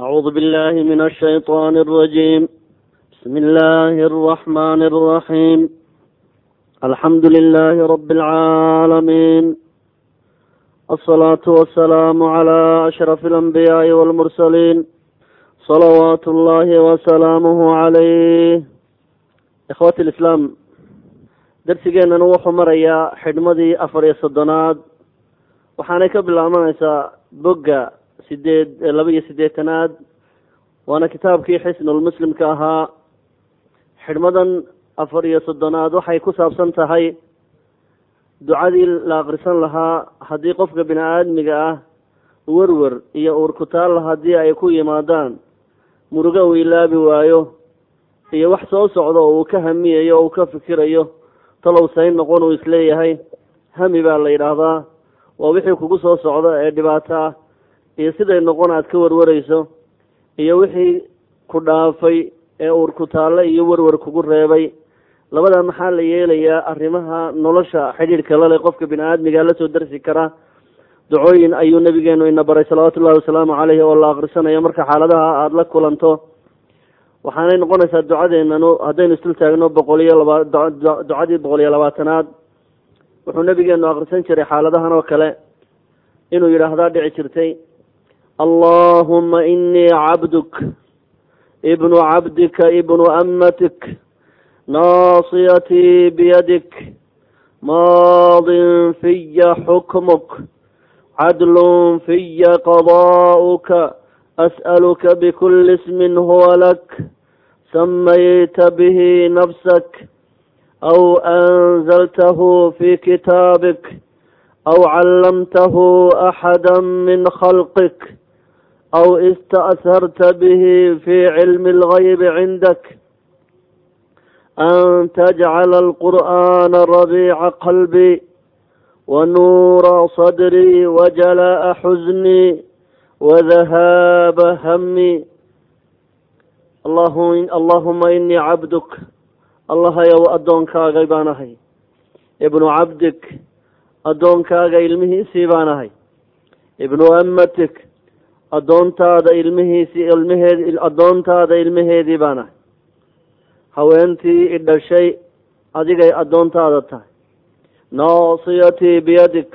أعوذ بالله من الشيطان الرجيم بسم الله الرحمن الرحيم الحمد لله رب العالمين الصلاة والسلام على أشرف الأنبياء والمرسلين صلوات الله وسلامه عليه إخواتي الإسلام darsigeenana wuxuu marayaa xidhmadii afar iyo soddonaad waxaanay ka bilaabanaysaa bogga sideed laba iyo siddeetanaad waana kitaabkii xisnulmuslimka ahaa. Xidhmadan afar iyo soddonaad waxay ku saabsan tahay ducadii la akrisan lahaa haddii qofka bini aadmiga ah werwer iyo uurkutaalla haddii ay ku yimaadaan murugo uu ilaabi waayo iyo wax soo socda oo uu ka hamiyayo o uu ka fikirayo talow sayn noqon uu is leeyahay hami baa la yidhaahdaa. Waa wixii kugu soo socda ee dhibaato ah iyo siday noqon aad ka warwarayso iyo wixii ku dhaafay ee uurkutaalle iyo werwer kugu reebay. Labada maxaa la yeelayaa arrimaha nolosha xidhiidhka lale qofka bini aadmiga la soo darsi kara. Ducooyin ayuu nabigeenu ina baray salawaatu ullahi wasalaamu caleyhi oo la akrisanayo marka xaaladaha aada la kulanto waxaanay noqonaysaa ducadeenanu haddaynu isdul taagno boqol iyo laba ducadii boqol iyo labaatanaad wuxuu nabigeenu akrisan jiray xaaladahan oo kale. Inuu yidhaahdaa dhici jirtay اللهم إني عبدك ابن عبدك ابن أمتك ناصيتي بيدك ماض في حكمك عدل في قضاؤك أسألك بكل اسم هو لك سميت به نفسك أو أنزلته في كتابك أو علمته أحدا من خلقك. أو استأثرت به في علم الغيب عندك أن تجعل القرآن ربيع قلبي ونور صدري وجلاء حزني وذهاب همي. اللهم إني عبدك. الله يو أدونك غيبانهي ابن عبدك أدونك غيلمه سيبانهي ابن أمتك addoontaada ilmihiisii ilmaheed addoontaada ilmaheedii baan ahay haweentii i dhashay adigay addoontaada tahay. Naasiyatii biyadik.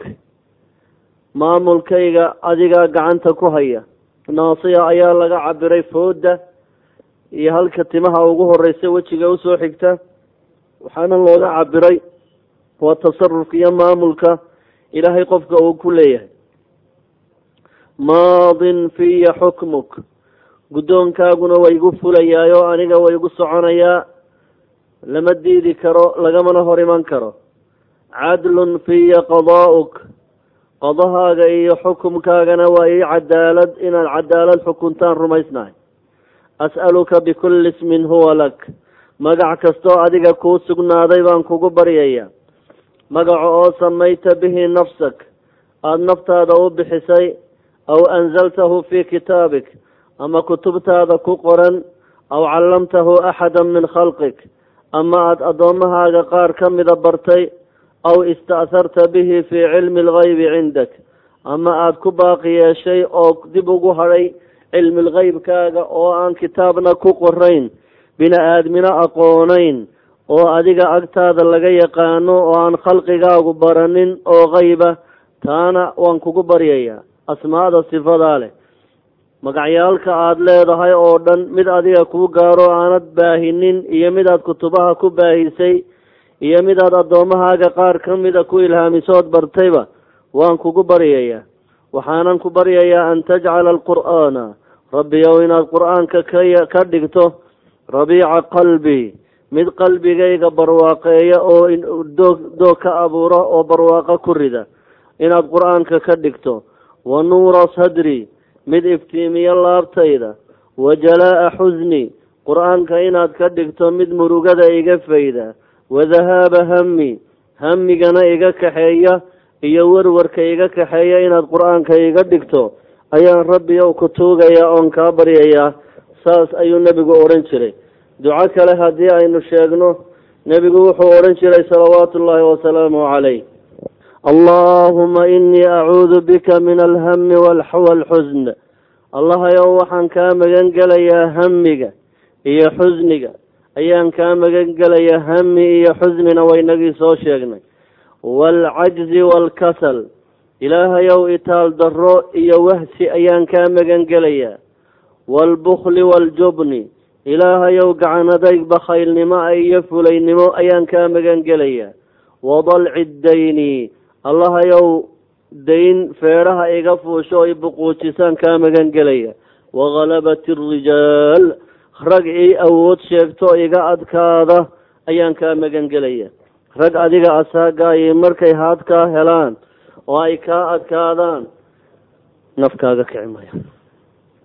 Maamulkayga adigaa gacanta ku haya. Naasiya ayaa laga cabiray fooda iyo halka timaha ugu horeysa wejiga u soo xigta. Waxaana looga cabiray waa tasarufka iyo maamulka ilaahay qofka uu ku leeyahay maadin fiya xukmuk. Guddoonkaaguna waa igu fulayaayoo aniga waa igu soconayaa lama diidi karo lagamana hor iman karo. Cadlun fiya qadaa'uk. Qadahaaga iyo xukumkaagana waa ii cadaalad inaad cadaalad xukuntaan rumaysnahay. As'aluka bikulli ismin huwa lak. Magac kastoo adiga kuu sugnaaday baan kugu baryaya magaca oo samayta bihi nafsak. Aada naftaada u bixisay aw anzaltahu fii kitaabik ama kutubtaada ku qoran aw callamtahu axada min khalqik ama aada addoommahaaga qaar ka mida bartay aw ista'harta bihi fii cilmi algaybi cindak ama aada ku baaqi yeeshay oo dib ugu hadhay cilmi lgeybkaaga oo aan kitaabna ku qorayn bini aadmina aqoonayn oo adiga agtaada laga yaqaano oo aan khalqigaagu baranin oo keyba taana waan kugu baryayaa asmaada sifadaa leh. Magacyaalka aada leedahay oo dhan mid adiga kuu gaaro aanad baahinin iyo midaad kutubaha ku baahisay iyo midaad addoommahaaga qaar ka mida ku ilhaamisood bartayba waan kugu baryayaa. Waxaanan ku baryayaa an tajcala alqur'aana. Rabbiyow inaad qur'aanka ka dhigto rabiica qalbi. Mid qalbigayga barwaaqeeya oo doog doog ka abuuro oo barwaaqo ku rida. Inaad qur'aanka ka dhigto wa nuura sadri mid iftiimiyo laabtayda wa jalaa'a xusni qur'aanka inaad ka dhigto mid murugada iga fayda wa dahaaba hami hamigana iga kaxeeya iyo werwarka iga kaxeeya inaad qur'aanka iga dhigto ayaan rabbi ow ku tuugayaa oon kaa baryayaa saas ayuu nebigu odhan jiray. Duco kale haddii aynu sheegno nebigu wuxuu odhan jiray salawaatu ullaahi wasalaamu calayh allahuma inii acuudu bika min alhami walxusn allahayow waxaan kaa magan gelayaa hamiga iyo xusniga ayaan kaa magan gelayaa hami iyo xusnina waynagii soo sheegnay. Waalcajzi waalkasal ilaahayow itaal darro iyo wahsi ayaan kaa magan gelayaa waalbukli waaljubni ilaahayow gacanadayg bakhaylnimo iyo fulaynimo ayaan kaa magan gelayaa wadalci dayni allahayow dayn feedhaha iga fuusho i buquujisaan kaa magan gelaya. Wakhalabati arijaal rag ii awood sheegto iga adkaada ayaan kaa magan gelaya. Rag adiga asaagaayi markay haadkaa helaan oo ay kaa adkaadaan nafkaaga kici maya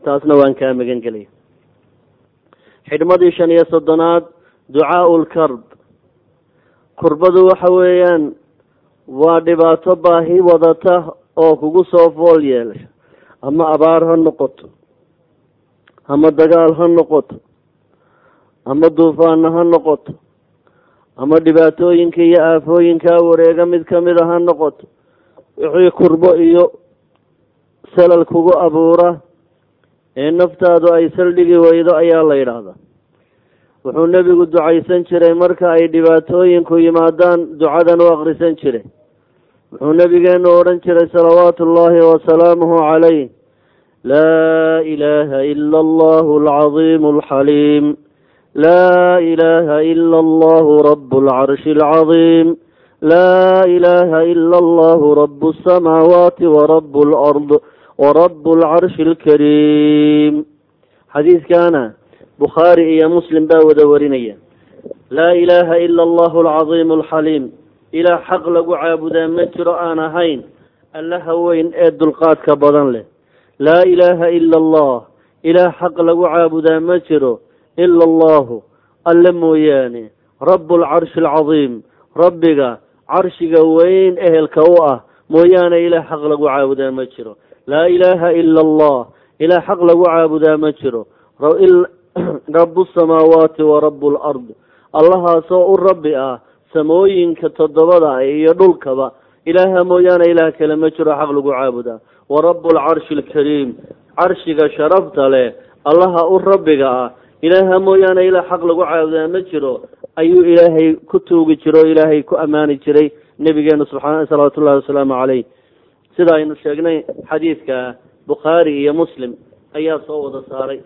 taasna waan kaa magan gelaya. Xidhmadii shan iyo soddonaad ducaau lkarb kurbadu waxa weeyaan waa dhibaato baahi wadata oo kugu soo fool yeelasha ama abaar ha noqoto. Ama dagaal ha noqoto. Ama duufaana ha noqoto. Ama dhibaatooyinka iyo aafooyinkaa wareega mid ka mid a ha noqoto. Wixii kurbo iyo salal kugu abuura ee naftaadu ay saldhigi weydo ayaa la yidhaahdaa wuxuu nebigu ducaysan jiray marka ay dhibaatooyinku yimaadaan ducadan u akrisan jiray. Wuxuu nebigeenu odhan jiray salawaatu ullaahi wasalaamuhu calayh laa ilaaha ila allahu alcadiimu alxaliim laa ilaaha ila allahu rabu alcarshi alcadiim laa ilaaha ila allahu rabu asamaawaati warabu alard warabu alcarshi alkariim xadiiskaana bukhaari iyo muslim baa wada warinaya. Laa ilaaha ila allahu alcadiimu alxaliim ilaah xaq lagu caabudaa ma jiro aan ahayn. Allaha weyn ee dulqaadka badan leh. Laa ilaaha ila allah ilaah xaq lagu caabudaa ma jiro ila allahu alle mooyaane rabu alcarshi alcadiim rabbiga carshiga weyn ehelka u ah. Mooyaane ilaah xaq lagu caabudaa ma jiro. Laa ilaaha ila allah ilaah xaq lagu caabudaa ma jiro rabu samaawaati wa rabu lard allahaasoo u rabbi ah samooyinka toddobada iyo dhulkaba ilaaha mooyaane ilaah kale ma jiro xaq lagu caabudaa wa rabu alcarshi alkariim carshiga sharafta leh allaha u rabbiga ah. Ilaaha mooyaane ilaah xaq lagu caabudaa ma jiro. Ayuu ilaahay ku tuugi jiro o ilaahay ku ammaani jiray nebigeenu subxaa salawaatu ullahi wasalaamu caleyh sida aynu sheegnay xadiidka bukhaari iyo muslim ayaa soo wada saaray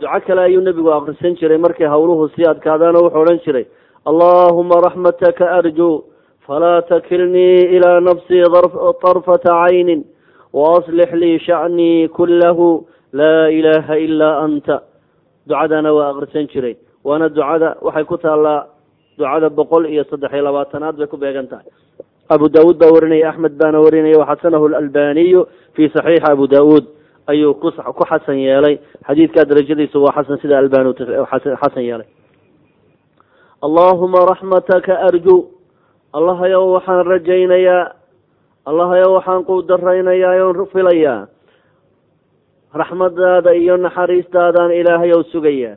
duco kale ayuu nebigu akrisan jiray. Markay hawluhu sii adkaadaano wuxuu odhan jiray allahuma raxmataka arjuu falaa takilnii ilaa nafsii طarfata caynin waaslix lii shacnii kulahu laa ilaaha ilaa anta. Ducadana waa akrisan jiray. Waana ducada waxay ku taallaa ducada boqol iyo saddex iyo labaatanaad bay ku beegan tahay. Abu daawuud baa warinaya axmed baana warinaya waxasanahu alalbaniyu fi saxiixi abu daawuud ayuu ku ku xasan yeelay. Xadiidkaa darajadiisu waa xasan sida albani xasan yeelay. Allahuma raxmataka arju. Allahayow waxaan rajaynayaa. Allahayow waxaan quudaraynayaa oon filayaa. Raxmadaada iyo naxariistaadaan ilaahayow sugayaa.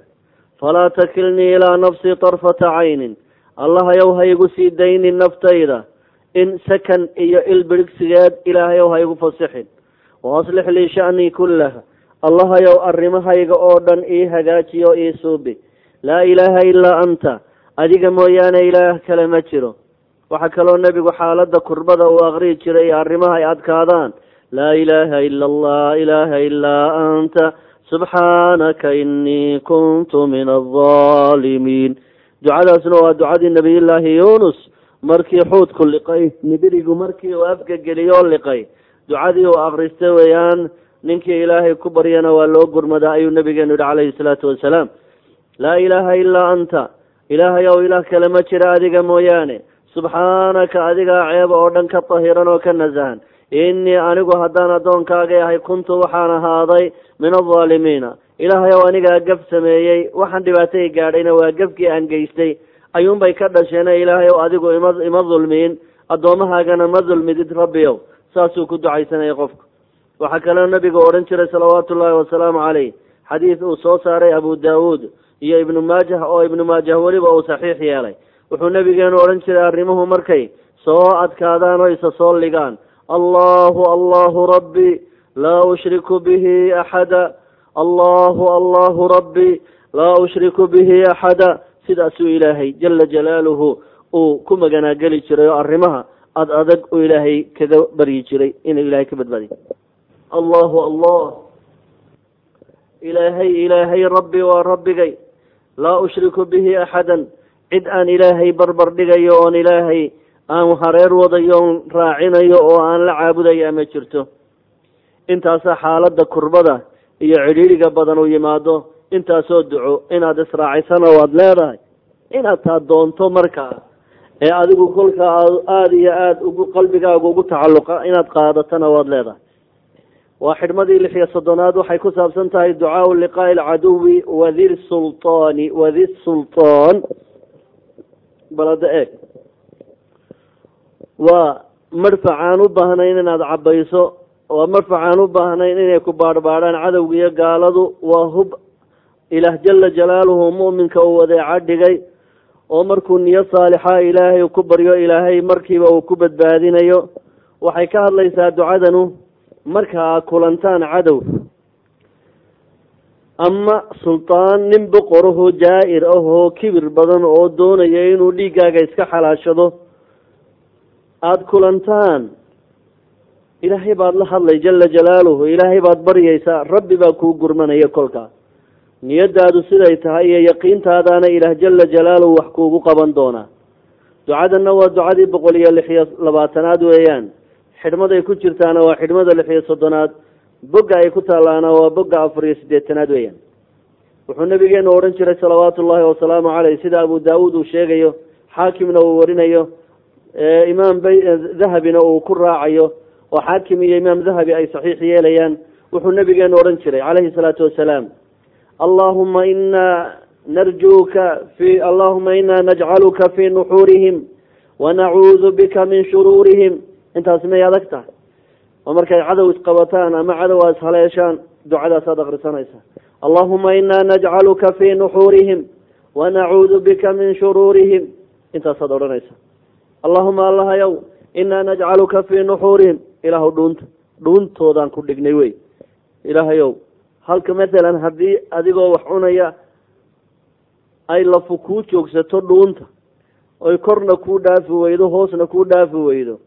Falaa takilnii ilaa nafsii tarfata caynin. Allahayow ha igu sii daynin naftayda. In sakan iyo ilbirigsigeed ilaahayow ha igu fasixin waaslix lii sha'nii kullaha allahayow arrimahayga oo dhan ii hagaajiyo ii suubi laa ilaaha ilaa anta adiga mooyaane ilaah kale ma jiro waxaa kaloo nebigu xaaladda kurbada uu aqriyi jiray iyo arrimaha ay adkaadaan laa ilaaha ila allah ilaaha ilaa anta subxaanaka inii kuntu min aldaalimiin ducadaasna waa ducadii nabiyullaahi yuunus markii xuudku liqay nibirigu markii uu afgageliyo liqay ducadii uu akristay weeyaan ninkii ilaahay ku baryana waa loo gurmadaa ayuu nabigeenu yihi calayhi salaatu wasalaam. Laa ilaaha ilaa anta ilaahayow ilaah kale ma jira adiga mooyaane. Subxaanaka adigaa ceeb oo dhan ka tahiran oo ka nasahan innii anigu haddaan addoonkaaga ahay kuntu waxaan ahaaday min aldaalimiina ilaahayow anigaa gaf sameeyey waxaan dhibaatay gaadhayna waa gafkii aan geystay. Ayuunbay ka dhasheene ilaahayow adigu ima ima dulmiin. Addoomahaagana ma dulmidid rabbiyow saasuu ku ducaysanaya qofku. Waxaa kaloo nabigu odhan jiray salawaatu ullaahi wasalaamu caleyh xadiid uu soo saaray abu daawuud iyo ibnu maajah oo ibnu maajah weliba uu saxiix yeelay. Wuxuu nabigeenu odhan jiray arrimuhu markay soo adkaadaan oo isa soo ligaan. Allahu allahu rabbi laa ushriku bihi axada. Allahu allahu rabbi laa ushriku bihi axada. Sidaasuu ilaahay jala jalaaluhu uu ku maganaageli jiray oo arrimaha ad adag uu ilaahay kaga baryi jiray inuu ilaahay ka badbaadiy allahu allah. Ilaahay ilaahay rabbi waa rabbigay. Laa ushriku bihi axadan cid aan ilaahay barbar dhigayo oon ilaahay aan hareer wadayo on raacinayo oo aan la caabudaya ma jirto. Intaasaa xaaladda kurbada iyo cidhiidhiga badan uu yimaado intaasoo duco inaad israacisana waad leedahay. Inaad taa doonto markaa ee adigu kolkaa aada iyo aada ugu qalbigaaga ugu tacalluqa inaad qaadatana waad leedahay. Waa xidhmadii lix iyo soddonaad waxay ku saabsan tahay ducaau liqaa'i alcaduwi wadi sultaani wadi sultaan. Balada eeg. Waa marfacaan u baahnayn inaad cabayso waa marfacaan u baahnayn inay ku baadhbaadhaan cadowga iyo gaaladu. Waa hub ilaah jala jalaaluhu mu'minka uu wadeeca dhigay oo markuu niyo saalixa ilaahay ku baryo ilaahay markiiba uu ku badbaadinayo waxay ka hadlaysaa ducadanu markaa kulantaan cadow. Ama sultaan nin boqoraho jaa-ir ah oo kibir badan oo doonaya inuu dhiiggaaga iska xalaashado. Aada kulantaan. Ilaahay baad la hadlay jala jalaaluhu ilaahay baad baryaysaa rabbi baa kuu gurmanaya kolkaa niyadaadu siday tahay iyo yaqiintaadaana ilaah jala jalaaluhu wax kuugu qaban doonaa. ducadanna waa ducadii boqol iyo lix iyo labaatanaad weeyaan. xidhmaday ku jirtaana waa xidhmada lix iyo soddonaad. bogga ay ku taallaana waa bogga afar iyo siddeetanaad weeyaan. wuxuu nabigeenu odhan jiray salawaatu ullahi wasalaamu caleyh sida abu daawuud uu sheegayo xaakimna uu warinayo imaam dahabina uu ku raacayo oo xaakim iyo imaam dahabi ay saxiix yeelayaan. wuxuu nabigeenu odhan jiray calayhi salaatu wasalaam allahuma ina narjuuka fi allahuma ina najcaluka fi nuxuurihim wanacuudu bika min shuruurihim intaas may adag tahay oo markay cadow isqabataan ama cadow a ishaleeshaan ducadaasaad akrisanaysaa allahuma ina najcaluka fi nuxuurihim wanacuudu bika min shuruurihim intaasaad odhanaysaa allahuma allahayow inaa najcaluka fi nuxuurihim ilaahu dhuunta dhuuntoodaan ku dhignay wey. Ilaahayow halka mathalan haddii adigoo wax cunaya ay lafu kuu joogsato dhuunta oy korna kuu dhaafi weydo hoosna kuu dhaafi weydo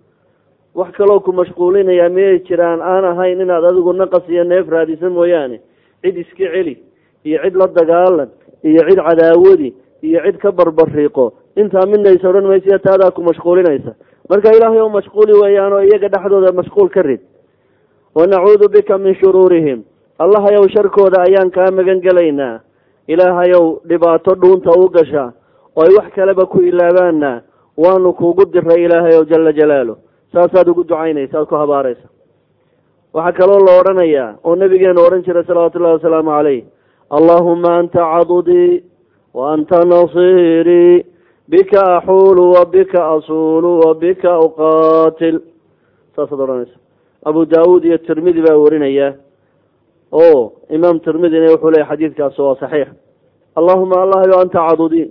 wax kaloo ku mashquulinaya miyay jiraan aan ahayn inaad adigu naqas iyo neef raadisa mooyaane cid iska celi iyo cid la dagaalan iyo cid cadaawadi iyo cid ka barbariiqo intaa midnaysa odhan maysiya taadaa ku mashquulinaysa. Marka ilaahay oo mashquuli weeyaan oo iyaga dhexdooda mashquul ka rid. Wanacuudu bika min shuruurihim allahayow sharkooda ayaan kaa magan gelaynaa ilaahayow dhibaato dhuunta u gasha oo ay wax kaleba ku ilaabaana waanu kuugu diray ilaahayow jala jalaalu saasaad ugu ducaynaysa aad ku habaaraysa. Waxaa kaloo la odhanayaa oo nabigeenu odhan jiray salawaatu ullahi wasalaamu caleyh allahuma anta cadudii wa anta nasiirii bika axuulu wa bika asuulu wa bika uqaatil. Saasaad odhanaysa. Abu daawuud iyo tirmidi baa warinaya o imaam tirmidina wuxuu leeyahy xadiidkaasi waa saxiix. Allahuma allahayow anta cadudi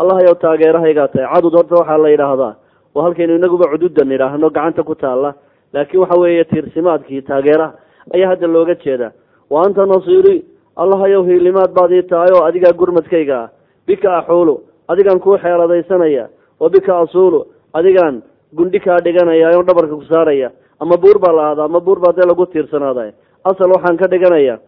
allahayow taageerahaygaa tahay. Cadud horta waxaa la yidhaahdaa waa halkaynu inaguba cududan idhaahno gacanta ku taalla. Laakiin waxa weeye tiirsimaadkii taageeraha ayaa hadda looga jeedaa wa anta nasiiri allahayow hiilimaad baad ii tahay oo adigaa gurmadkayga ah. Bika axuulu adigaan kuu xeeladaysanaya. Wa bika asuulu adigaan gundhi kaa dhiganaya oon dhabarka ku saaraya. Ama buur baa la ahdaa ama buur baa dee lagu tiirsanaaday asal waxaan ka dhiganaya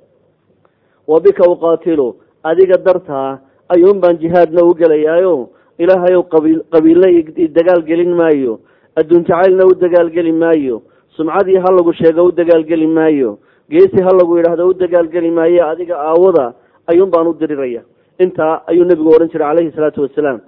wa bika uqaatilu adiga dartaa ayuun baan jihaadna u gelayaayo. Ilaahayow qabiil qabiilna dagaal gelin maayo. Adduun jacaylna u dagaalgeli maayo. Sumcadii ha lagu sheego u dagaalgeli maayo. Geesi ha lagu yidhaahdo u dagaalgeli maayo. Adiga aawada ayuun baan u diriraya. Intaa ayuu nebigu odhan jiray calayhi salaatu wasalaam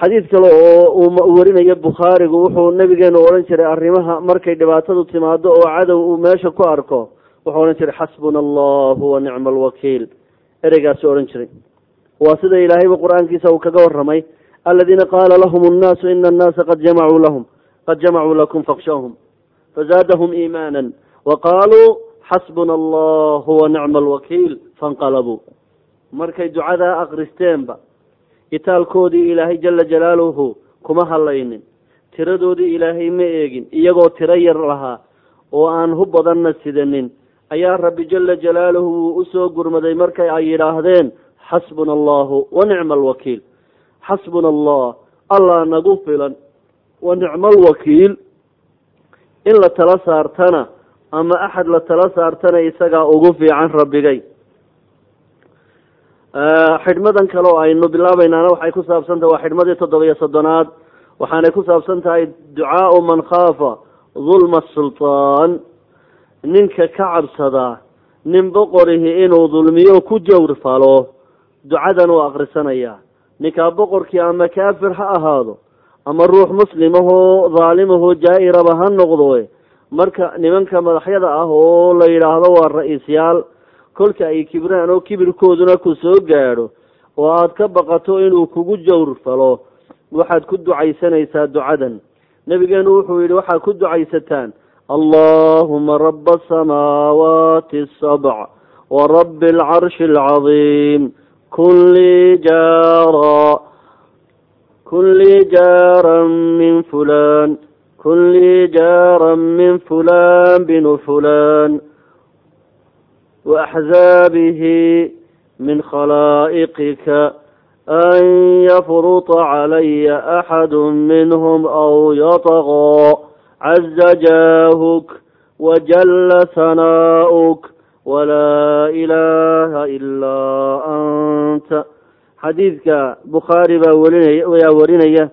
xadiid kale oo uu warinayo bukhaarigu wuxuu nabigeenu odhan jiray arrimaha markay dhibaatadu timaado oo cadow uu meesha ku arko wuxuu odhan jiray xasbuna allahu wa nicma alwakiil ereygaasi odhan jiray. Waa sida ilaahayba qur'aankiisa uu kaga waramay aladiina qaala lahum annaasu ina annaasa qad jamacuu lahum qad jamacuu lakum fakshahum fazaadahum iimaana wa qaaluu xasbuna allahu wa nicma alwakiil fainqalabuu markay ducadaa akristeenba itaalkoodii ilaahay jala jalaaluhu kuma hadlaynin tiradoodii ilaahay ma eegin iyagoo tiro yar lahaa oo aan hu badanna sidanin. Ayaa rabbi jala jalaaluhu wuu u soo gurmaday markay ay yidhaahdeen xasbuna allahu wa nicma alwakiil xasbuna allah allah nagu filan wa nicma alwakiil in la tala saartana ama axad la tala saartana isagaa ugu fiican rabbigay xidhmadan kale oo aynu bilaabaynaana waxay ku saabsan tahay waa xidhmadii toddobiyo soddonaad. Waxaanay ku saabsan tahay ducaau man khaafa dulma sultaan. Ninka ka cabsadaa nin boqorihi inuu dulmiyo ku jawr falo ducadan uu akrisanayaa ninkaa boqorkii ama kaafir ha ahaado ama ruux muslimahoo dhaalimahoo jaa-iraba ha noqdo marka nimanka madaxyada ah oo la yidhaahdo waa ra'iisyaal kolka ay kibraan oo kibirkooduna ku soo gaadho oo aada ka baqato inuu kugu jawr falo waxaad ku ducaysanaysaa ducadan. Nabigeenu wuxuu yidhi waxaad ku ducaysataan allahuma raba asamaawaati asabc wa rabi alcarshi alcadiim kun lii jaara kun lii jaaran min fulan kun lii jaaran min fulan binu fulan waaxzaabihi min khalaa'iqika an yafruta calaya axadu minhm aw yatqaa caza jaahuk wajalla hanaa'uk walaa ilaaha ilaa anta xadiidka bukhaari baa warinaya ayaa warinaya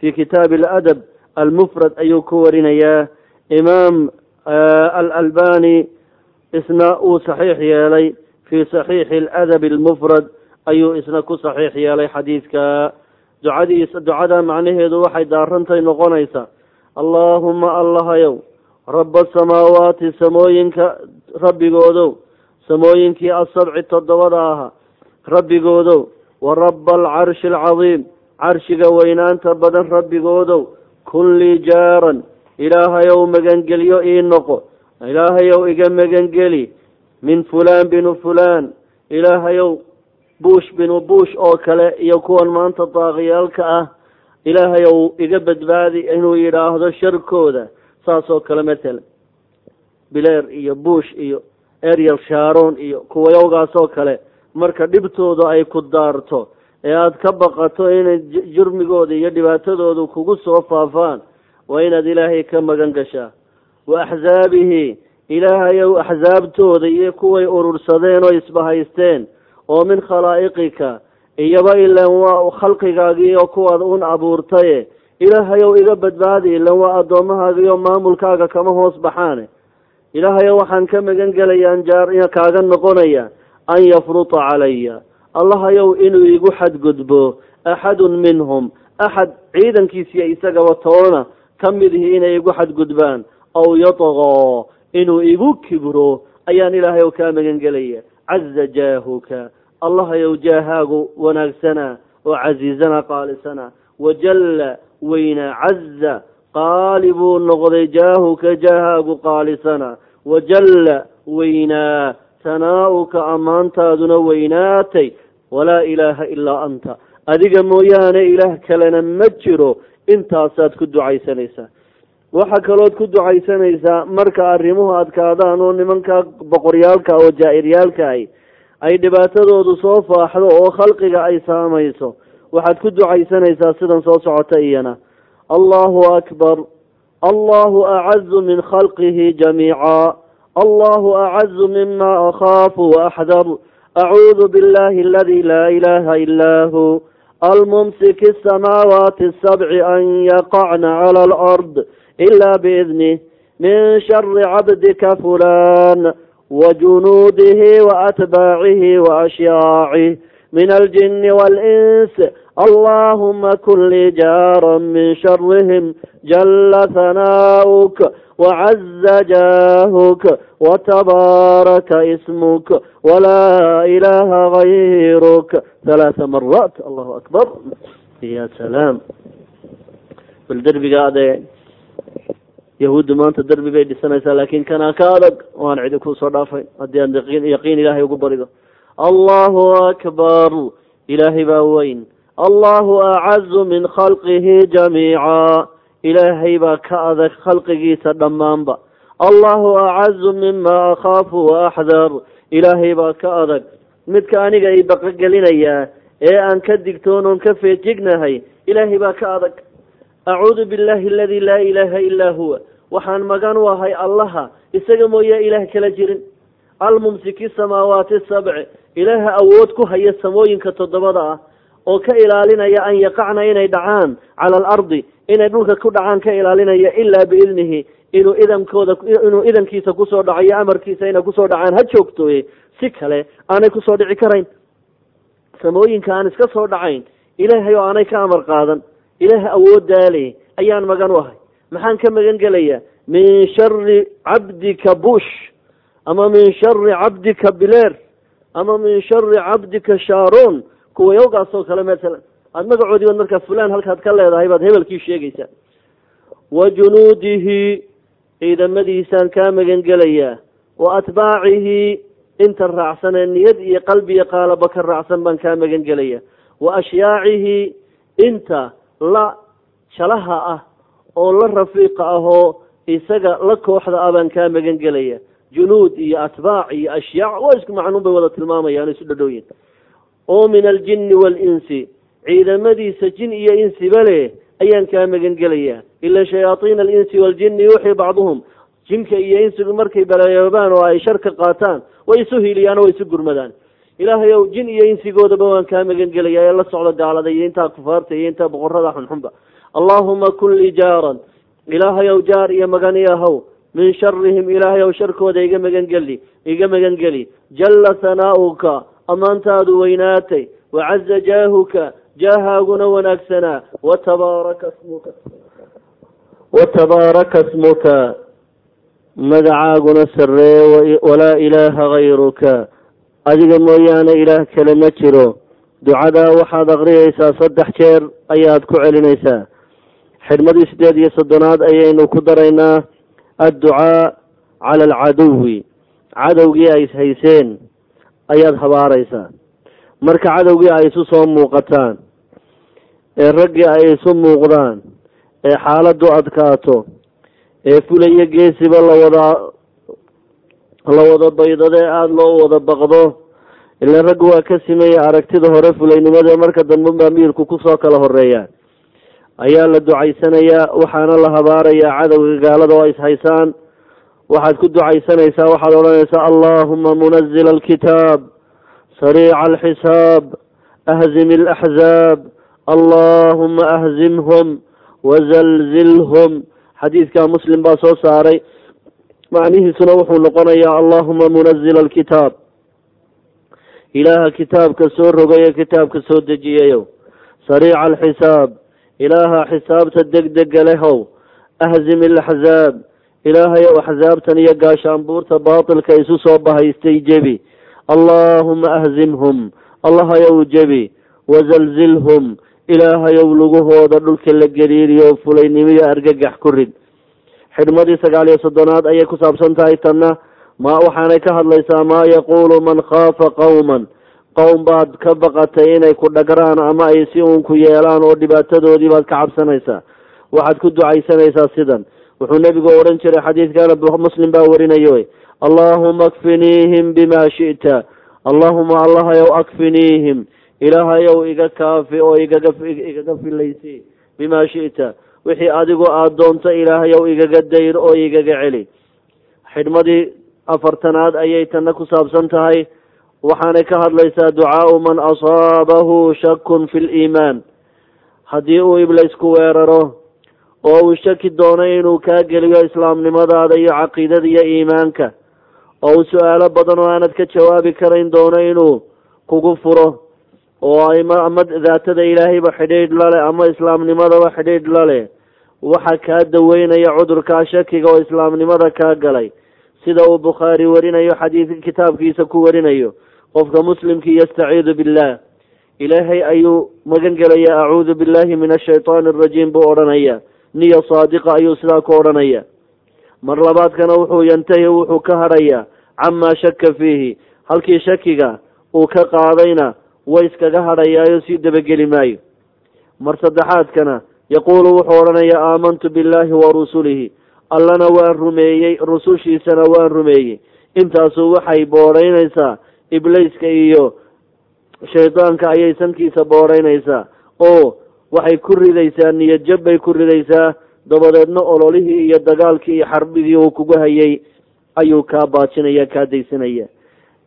fii kitaabi aladab almufrad ayuu ku warinayaa imaam alalbani isna uu saxiix yeelay fii saxiixi aladabi almufrad ayuu isna ku saxiix yeelay xadiidka. Ducadiisa ducada macnaheedu waxay daarantay noqonaysaa allaahuma allahayow raba asamaawaati samooyinka rabbigoodow samooyinkii asabci toddobada ahaa rabbigoodow wa raba alcarshi alcadiim carshiga weynaanta badan rabbigoodow kun lii jaaran ilaahayow magangelyo ii noqo ilaahayow iga magangeli min fulaan binu fulaan. Ilaahayow buush binu buush oo kale iyo kuwan maanta daaqiyaalka ah. Ilaahayow iga badbaadi inuu yidhaahdo sharkooda. Saas oo kale matala bileer iyo buush iyo ariel sharon iyo kuwayowgaas oo kale. Marka dhibtooda ay ku daarto ee aada ka baqato inay jurmigooda iyo dhibaatadoodu kugu soo faafaan waa inaad ilaahay ka magan gashaa wa axzaabihi ilaahayow axsaabtooda iyo kuway urursadeen oo isbahaysteen oo min khalaa'iqika iyaba ilan waa khalqigaagii oo kuwaad un abuurtaye ilaahayow iga badbaadi ilan waa addoommahaagiiyo maamulkaaga kama hoos baxaane ilaahayow waxaan ka magan gelayaan jaar kaaga noqonaya an yafruta calaya allahayow inuu igu xadgudbo axadun minhum axad ciidankiisiiyo isagaba toona ka midihi inay igu xadgudbaan aw yatqoo inuu igu kibro ayaan ilaahayow kaa magan gelaya caza jaahuka allahayow jaahaagu wanaagsana oo casiizana qaalisana wajalla weyna caza qaali buu noqday jaahuka jaahaagu qaalisana wajalla weynaa sanaa'uka ammaantaaduna weynaatay walaa ilaaha ilaa anta adiga mooyaane ilaah kalena ma jiro intaasaad ku ducaysanaysaa waxaa kalood ku ducaysanaysaa marka arrimuhu adkaadaan oo nimanka boqoryaalka oo jaa-iryaalka ahi ay dhibaatadoodu soo faaxdo oo khalqiga ay saamayso. Waxaad ku ducaysanaysaa sidan soo socota iyana. Allahu akbar. Allahu acazu min khalqihi jamiica. Allahu acazu mima akhaafu waaxdar acuudu billahi aladi laa ilaha ilaa hu almumsiki asamaawaati asabci an yaqacna cala alard ila biidnih min shari cabdika fulan wajunuudihi waatbaacihi waashyaacih min aljini waاlins allahuma kun lii jaara min sharihim jala hanaa'uk wacaza jaahuk watabaaraka ismuk walaa ilaha gayruk halaatha maraat allahu akbar ya salaam bal derbiga adee yahuudda maanta derbi bay dhisanaysaa laakin kanaa ka adag o aan cidi ku soo dhaafay. Haddii aad yaqiin ilaahay ugu barido. Allahu akbar. Ilaahay baa weyn. Allahu acazu min khalqihi jamiica. Ilaahay baa ka adag khalqigiisa dhammaanba. Allahu acazu mima akhaafu wa axdar ilaahay baa ka adag. Midka aniga i baqogelinayaa ee aan ka digtoon oon ka feejignahay ilaahay baa ka adag acuudu billahi aladi laa ilaaha illaa huwa. Waxaan magan u ahay allaha isaga mooye ilaah kala jirin. Almumsiki samaawaati sabc ilaaha awood ku haya samooyinka toddobada ah oo ka ilaalinaya an yaqacna inay dhacaan cala alardi inay dhulka ku dhacaan ka ilaalinaya ilaa biidnihi. Inuu idankooda inuu idankiisa ku soo dhacayo amarkiisa inay ku soo dhacaan ha joogtooye si kale aanay ku soo dhici karayn. Samooyinka aan iska soo dhacayn ilaahay oo aanay ka amar qaadan ilaah awooddaale ayaan magan u ahay. Maxaan ka magan gelayaa? Min shari cabdika bush ama min shari cabdika bileer ama min shari cabdika sharon. Kuwa yawgaas oo kale masalan aada magacoodii baad markaa fulaan halkaad ka leedahay baad hebelkii sheegaysaa. Wa junuudihi ciidamadiisaan kaa magan gelayaa. Wa atbaacihi inta raacsan ee niyad iyo qalbi iyo qaalaba ka raacsan baan kaa magan gelaya wa ashyaacihi inta la jalaha ah oo la rafiiqa ah oo isaga la kooxda ah baan kaa magan gelaya. Junuud iyo atbaac iyo ashyaac waa isku macnuun bay wada tilmaamayaan isu dhadhowyin. Oo min aljinni waalinsi ciidamadiisa jin iyo insiba leh ayaan kaa magan gelayaa ila shayaaiina alinsi waaljinni yuuxii bacduhum. Jinka iyo insigu markay balayoobaan oo ay shar ka qaataan way isu hiiliyaan oo way isu gurmadaan ilaahay ow jin iyo insigoodaba waan kaa magan gelaya ee la socda gaalada iyo intaa kufaarta iyo intaa boqorada xunxunba. Allaahuma kun lii jaaran. Ilaahay ow jaar iyo magan i ahow. Min sharihim ilaahay ow sharkooda iga magan geli iga magan geli jalla hanaa'uka ammaantaadu weynaatay. Wacaza jaahuka jaahaaguna wanaagsanaa. Watabaaraka smuka watabaaraka smuka magacaaguna sarreeye walaa ilaaha hayruka adiga mooyaane ilaah kale ma jiro. Ducadaa waxaad aqriyaysaa saddex jeer ayaad ku celinaysaa. Xidhmadii sideed iyo soddonaad ayaynu ku daraynaa adducaa cala alcaduwi cadowgii ay ishayseen ayaad habaaraysaa. Marka cadowgii ay isu soo muuqataan ee raggii ay isu muuqdaan ee xaaladdu adkaato ee fulaya geesiba la wada la wada baydadee aada loo wada baqdo. Ila rag waa ka simaya aragtida hore fulaynimada marka dambe baa miirku ku soo kala horeeyaa ayaa la ducaysanayaa waxaana la habaarayaa cadowga gaalada oo ishaysaan waxaad ku ducaysanaysaa waxaad odhanaysaa allahuma munazila alkitaab sariica alxisaab ahzim alaxzaab allahuma ahzimhum wazalzilhum xadiidkaa muslim baa soo saaray macnihiisuna wuxuu noqonayaa allahuma munazila alkitaab. Ilaaha kitaabka soo rogay ee kitaabka soo dejiyayow sariica alxisaab. Ilaaha xisaabta degdega lehow ahzim alaxzaab ilaahayow axsaabtan iyo gaashaanbuurta baatilka isu soo bahaystay jebi. Allaahuma ahzimhum. Allahayow jebi. Wazalzilhum ilaahayow lugahooda dhulka la geliiriyo fulaynimiyo argagax ku rid xidhmadii sagaal iyo soddonaad ayay ku saabsan tahay tanna ma waxaanay ka hadlaysaa maa yaquulu man khaafa qowman qowm baad ka baqatay inay ku dhagraan ama ay si uun ku yeelaan oo dhibaatadoodii baad ka cabsanaysaa. Waxaad ku ducaysanaysaa sidan. Wuxuu nebigu odhan jiray xadiidkana muslim baa warinayo allaahuma akfiniihim bima shi'ta. Allaahuma allahayow akfiniihim. Ilaahayow iga kaafi oo igaga igaga filaysi bima shi'ta wixii adigu aada doonto ilaahayow igaga dayr oo igaga celi. Xidhmadii afartanaad ayay tanna ku saabsan tahay. Waxaanay ka hadlaysaa ducaau man asaabahu shakun fi liimaan haddii uu iblaysku weeraro oo uu shaki doono inuu kaa geliyo islaamnimadaada iyo caqiidada iyo iimaanka oo uu su'aalo badan oo aanad ka jawaabi karayn doono inuu kugu furo oo ama daatada ilaahayba xidhiidh lale ama islaamnimadaba xidhiidh lale. Waxa kaa daweynaya cudurkaa shakiga oo islaamnimada kaa galay. Sida uu bukhaari warinayo xadiid kitaabkiisa ku warinayo qofka muslimkii yastaciidu billah. Ilaahay ayuu magan gelaya acuudu billahi min ashaytaani arajiim buu odhanaya. Niya saadiqa ayuu sidaa ku odhanaya. Mar labaadkana wuxuu yantahi wuxuu ka hadhayaa camaa shaka fiihi. Halkii shakiga uu ka qaadayna way iskaga hadhayaayo sii dabageli maayo. Mar saddexaadkana yaquulu wuxuu odhanayaa aamantu billahi wa rusulihi. Allana waan rumeeyey rusushiisana waan rumeeyey. Intaasu waxay boodhaynaysaa ibliiska iyo shaydaanka ayay sankiisa boodhaynaysaa. Oo waxay ku ridaysaa niyadjab bay ku ridaysaa. Dabadeedna ololihii iyo dagaalkii iyo xarbigii uu kugu hayay ayuu kaa baajinaya kaa daysanaya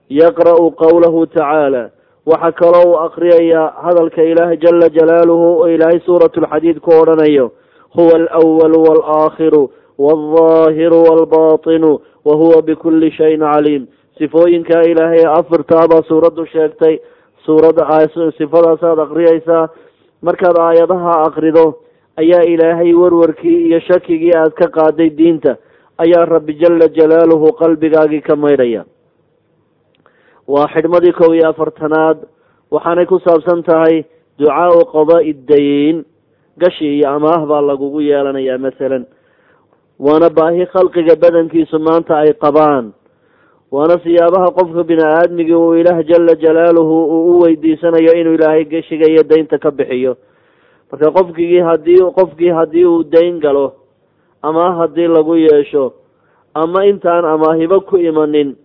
yaqra'u qowlahu tacaala waxaa kaloo uu akriyayaa hadalka ilaahay jala jalaaluhu oo ilaahay suuratu lxadiid ku odhanayo huwa alwalu walaakhiru walظaahiru walbaطinu wa huwa bikulli shayin caliim. Sifooyinkaa ilaahay afartaabaa suuraddu sheegtay suuradda sifadaasaad akriyaysaa markaad aayadaha akrido ayaa ilaahay warwarkii iyo shakigii aad ka qaaday diinta ayaa rabbi jala jalaaluhu qalbigaagii ka maydhaya waa xidhmadii kow iyo afartanaad. Waxaanay ku saabsan tahay ducaau qadaa'i dayn gashi iyo amaah baa lagugu yeelanayaa masalan waana baahi khalqiga badankiisu maanta ay qabaan. Waana siyaabaha qofka bini aadmigii uu ilaah jala jalaaluhu uu u weydiisanayo inuu ilaahay geshiga iyo daynta ka bixiyo. Marka qofkigii haddii qofkii haddii uu dayn galo ama haddii lagu yeesho ama intaan amaahibo ku imanin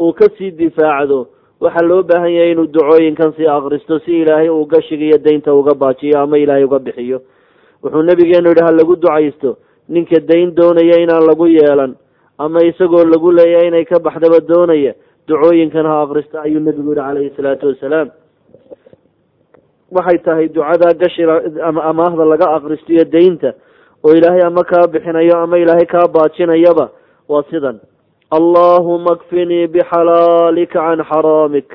uu ka sii difaacdo waxaa loo baahan yahay inuu ducooyinkan sii akristo si ilaahay uu gashiga iyo daynta uga baajiyo ama ilaahay uga bixiyo. Wuxuu nabigeenu yihi ha lagu ducaysto ninka dayn doonaya inaan lagu yeelan ama isagoo lagu leeya inay ka baxdaba doonaya ducooyinkan ha akrista ayuu nabigu yihi calayhi salaatu wasalaam. Waxay tahay ducada gashi ama amaahda laga akristiyo daynta oo ilaahay ama kaa bixinayo ama ilaahay kaa baajinayaba waa sidan allahuma kfinii bixalaalika can xaraamik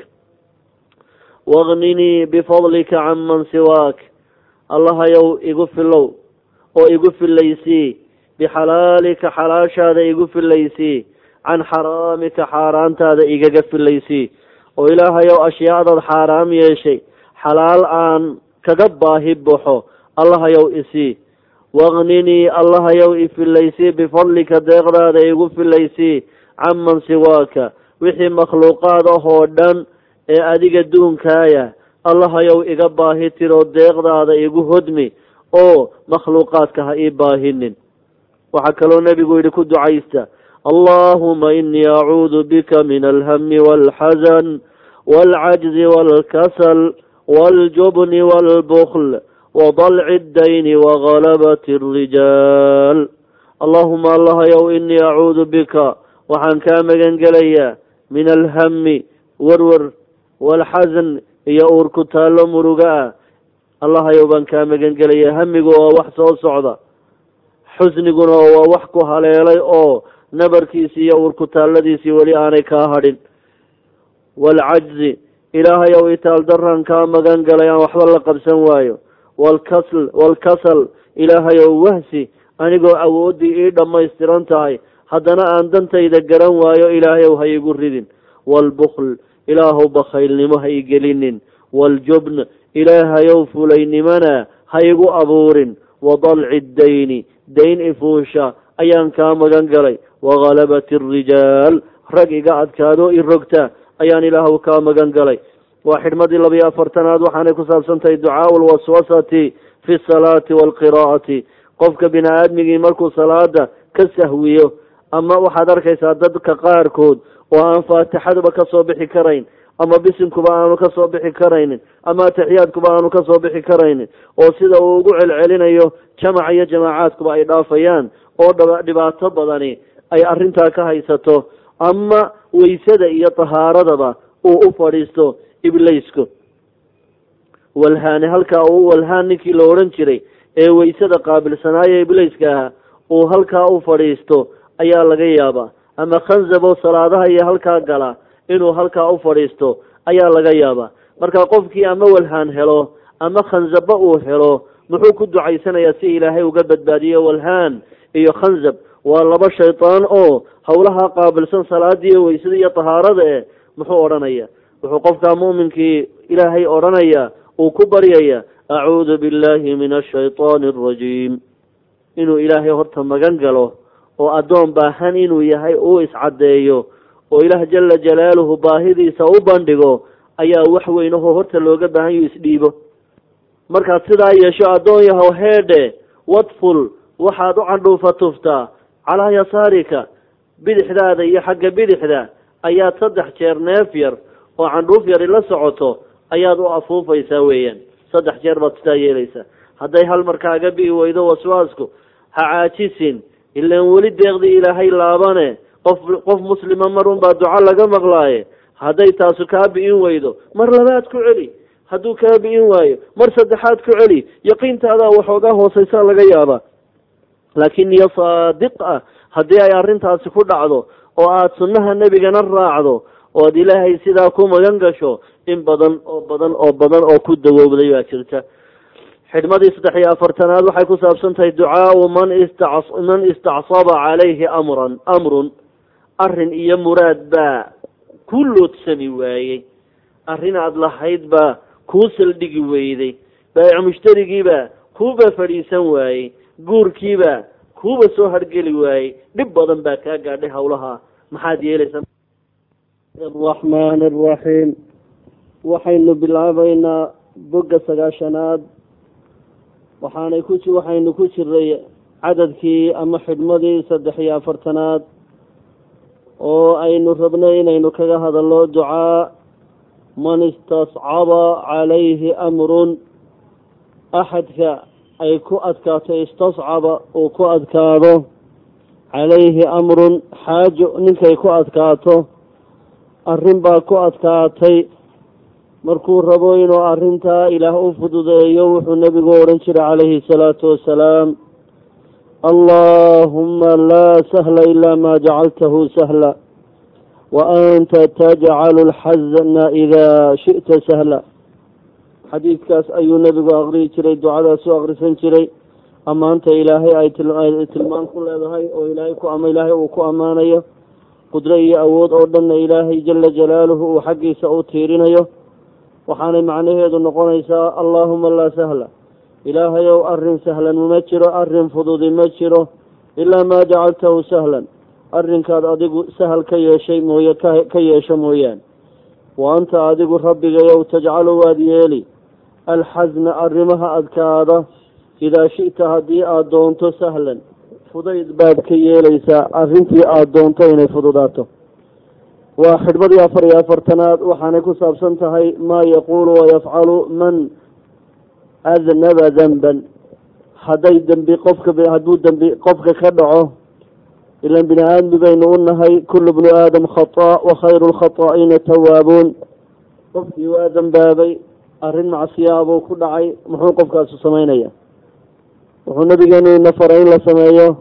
wagninii bifadlika can man siwaak allahayow igu filow oo igu filaysii bixalaalika xalaashaada igu filaysii can xaraamika xaaraantaada igaga filaysii oo ilaahayow ashyaadaad xaaraam yeeshay xalaal aan kaga baahi baxo allahayow isii wagninii allahayow ifilaysii bifadlika deeqdaada igu filaysii can man siwaaka wixii makhluuqaad ah oo dhan ee adiga duunkaaya allahayow iga baahi tiroo deeqdaada igu hodmi oo makhluuqaadka ha ii baahinin. Waxaa kaloo nebigu yidhi ku ducaysta allahuma inii acuudu bika min alhami walxasan waalcajzi waalkasal waaljubni waalbukl wadalci ddayni wagalabati alrijaal allahuma allahayow inii acuudu bika waxaan kaa magan gelayaa min alhami werwer waalxasan iyo uur ku taallo muruga ah. Allahayow baan kaa magan gelayaa hamigu waa wax soo socda. Xusniguna waa wax ku haleelay oo nabarkiisi iyo uur ku taalladiisii weli aanay kaa hadhin. Waalcajzi ilaahayow itaal daraan kaa magan galay aan waxba la qabsan waayo. Waalkasl waalkasal ilaahayow wahsi anigoo awooddii ii dhammaystiran tahay haddana aan dantayda garan waayo ilaahayow ha igu ridin. Waalbukl ilaahow bakhaylnimo ha igelinin waaljubn ilaahayow fulaynimona ha igu abuurin. Wadalci ddayni dayn ifuusha ayaan kaa magan galay. Wagalabati alrijaal rag iga adkaado i rogta ayaan ilaahu kaa magan galay. Waa xidhmadii labiyo afartanaad waxaanay ku saabsan tahay ducaau lwaswasati fi salaati waalqiraa'ati qofka bini aadmigii markuu salaada ka sahwiyo ama waxaad arkaysaa dadka qaarkood oo aan faatixaduba ka soo bixi karayn ama bisinkuba aanu ka soo bixi karaynin ama atixiyaadkuba aanu ka soo bixi karaynin oo sida uu ugu celcelinayo jamac iyo jamaacaadkuba ay dhaafayaan oo dhibaato badani ay arrintaa ka haysato ama waysada iyo tahaaradaba uu u fadhiisto iblaysku walhaani halkaa uu walhaan ninkii la odhan jiray ee waysada qaabilsanaayo iblayska ahaa uu halkaa u fadhiisto ayaa laga yaabaa. Ama khanzabo salaadaha iyo halkaa gala inuu halkaa u fadhiisto ayaa laga yaabaa. Marka qofkii ama walhaan helo ama khanzabo uu helo muxuu ku ducaysanayaa si ilaahay uga badbaadiyo walhaan iyo khanzab? Waa laba shaydaan oo howlaha qaabilsan salaadii iyo weysada iyo tahaarada eh muxuu odhanaya. Wuxuu qofkaa mu'minkii ilaahay odhanaya uu ku baryaya acuudu billahi min ashaytaani alrajiim inuu ilaahay horta magan galo oo addoon baahan inuu yahay uu iscaddeeyo oo ilaah jala jalaaluhu baahidiisa u bandhigo ayaa wax weyn ahoo horta looga baahan yuu isdhiibo. Markaad sidaa yeesho addoon yahow heedhe wadful waxaad u candhuufa tuftaa calaa yasaarika bidixdaada iyo xagga bidixda ayaad saddex jeer neef yar oo candhuuf yari la socoto ayaad u afuufaysaa weeyaan. Saddex jeer baad sidaa yeelaysaa. Hadday hal mar kaaga bi'i weydo waswaasku ha caajisin ilaan weli deeqdii ilaahay laabane qof qof muslima marun baa duco laga maqlaaye. Hadday taasu kaa bi'in weydo mar labaad ku celi. Hadduu kaa bi'in waayo mar saddexaad ku celi. Yaqiintaadaa waxoogaa hooseysaa laga yaabaa. Laakiin niyo saadiq ah haddii ay arrintaasi ku dhacdo oo aada sunnaha nebigana raacdo ood ilaahay sidaa ku magan gasho in badan oo badan oo badan oo ku dawoobday baa jirta xidhmadii saddex iyo afartanaad waxay ku saabsan tahay ducaau man ista man istacsaba calayhi amran amrun arrin iyo muraad baa ku loodsami waayey. Arrin aada lahayd baa kuu saldhigi weyday baayic mushtarigiibaa kuuba fadhiisan waayey guurkiibaa kuuba soo hargeli waayey dhib badan baa kaa gaadhay hawlaha. Maxaad yeelaysaa? Araxmaan araxiim waxaynu bilaabaynaa bogga sagaashanaad waxaanay ku waxaynu ku jiray cadadkii ama xidhmadii saddex iyo afartanaad oo aynu rabnay inaynu kaga hadalno ducaa man istascaba calayhi amrun axadka ay ku adkaato istascaba uu ku adkaado calayhi amrun xaajo ninkay ku adkaato arrin baa ku adkaatay markuu rabo inuu arrintaa ilaah u fududeeyo wuxuu nebigu odhan jiray calayhi salaatu wasalaam allaahuma laa sahla ilaa maa jacaltahu sahla wa anta tajcalu alxazna idaa shi'ta sahla. Xadiidkaas ayuu nebigu aqriyi jiray ducadaas u aqrisan jiray. Ammaanta ilaahay ay tilmaan ku leedahay oo ilaahay ku ama ilaahay uu ku ammaanayo qudro iyo awood oo dhanna ilaahay jala jalaaluhu uu xaggiisa u tiirinayo waxaanay macnaheedu noqonaysaa allaahuma laa sahla. Ilaahayow arrin sahlan ma jiro arrin fududi ma jiro ilaa maa jacaltahu sahlan. Arrinkaad adigu sahal ka yeeshay mooye ka yeesho mooyaane wa anta adigu rabbigayow tajcalu waad yeeli. Alxasna arrimaha adkaada idaa shi'ta haddii aada doonto sahlan. Fudayd baad ka yeelaysaa arrintii aada doonto inay fududaato waa xidhmadii afar iyo afartanaad waxaanay ku saabsan tahay maa yaquulu wayafcalu man adnaba denban hadday dembi qofka hadduu dembi qofka ka dhaco ilan bini aadmi baynu u nahay kullu bnu aadam khata wa khayru lkhataa'iina tawaabuun qofkii waa dembaabay arrin macsiyaabuu ku dhacay muxuu qofkaasu samaynaya wuxuu nabigeenu ina faray in la sameeyo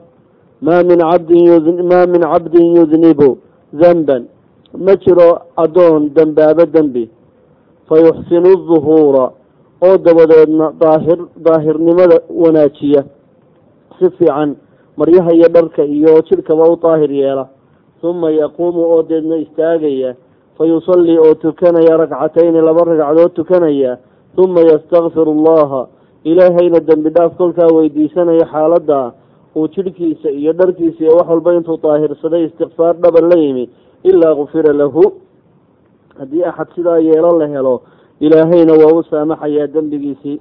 maa min cabdin maa min cabdin yudnibu denban ma jiro addoon dembaabo dembi. Fa yuxsinu duhuura oo dabadeedna daahir daahirnimada wanaajiya. Si fiican maryaha iyo dharka iyo jidhkaba u daahir yeela. Huma yaquumu oo deedna istaagaya. Fa yusallii oo tukanaya ragcatayni laba ragcadood tukanaya. Huma yastakfiru allaha ilaahayna dembi dhaaf kolkaa weydiisanaya xaaladda. Uu jidhkiisa iyo dharkiisa iyo wax walba intuu daahirsaday istikfaar dhaban la yimi ilaa kufira lahu. Haddii axad sidaa yeelo la helo ilaahayna waa u saamaxayaa dembigiisii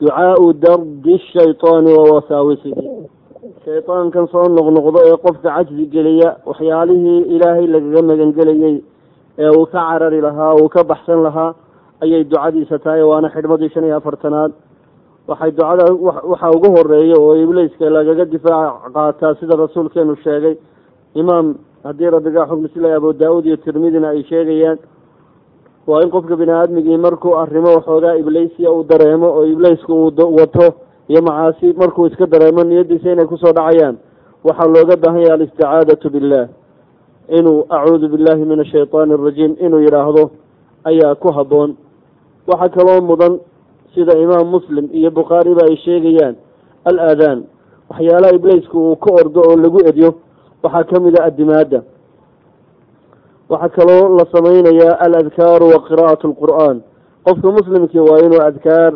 ducaau dardi shaytaani wa wasaawisihi. Shaydaankan soo noqnoqdo ee qofka cajsi geliya waxyaalihii ilaahay lagaga magangelayey ee uu ka carari lahaa uu ka baxsan lahaa ayay ducadiisa tahay. Waana xidhmadii shan iyo afartanaad. Waxay ducada waxaa ugu horreeya oo ibliiska lagaga difaac qaataa sida rasuulkeenu sheegay imaam haddii rabbigaa xukmi sila abu daa-uud iyo tirmidina ay sheegayaan waa in qofka bini aadmigii markuu arrimo waxoogaa ibliisiya uu dareemo oo ibliisku uu wato iyo macaasi markuu iska dareemo niyadiisa inay ku soo dhacayaan waxaa looga baahan yahay alisticaadatu billah inuu acuudu billahi min ashaytaani arajiim inuu yidhaahdo ayaa ku habboon. Waxaa kaloo mudan sida imaam muslim iyo bukhaariba ay sheegayaan al aadaan waxyaalaha ibliisku uu ka ordo oo lagu edyo waxaa ka mid a addimaadda waxaa kaloo la samaynayaa al adkaaru wa qiraa'atu alqur'aan qofka muslimkii waa inuu adkaar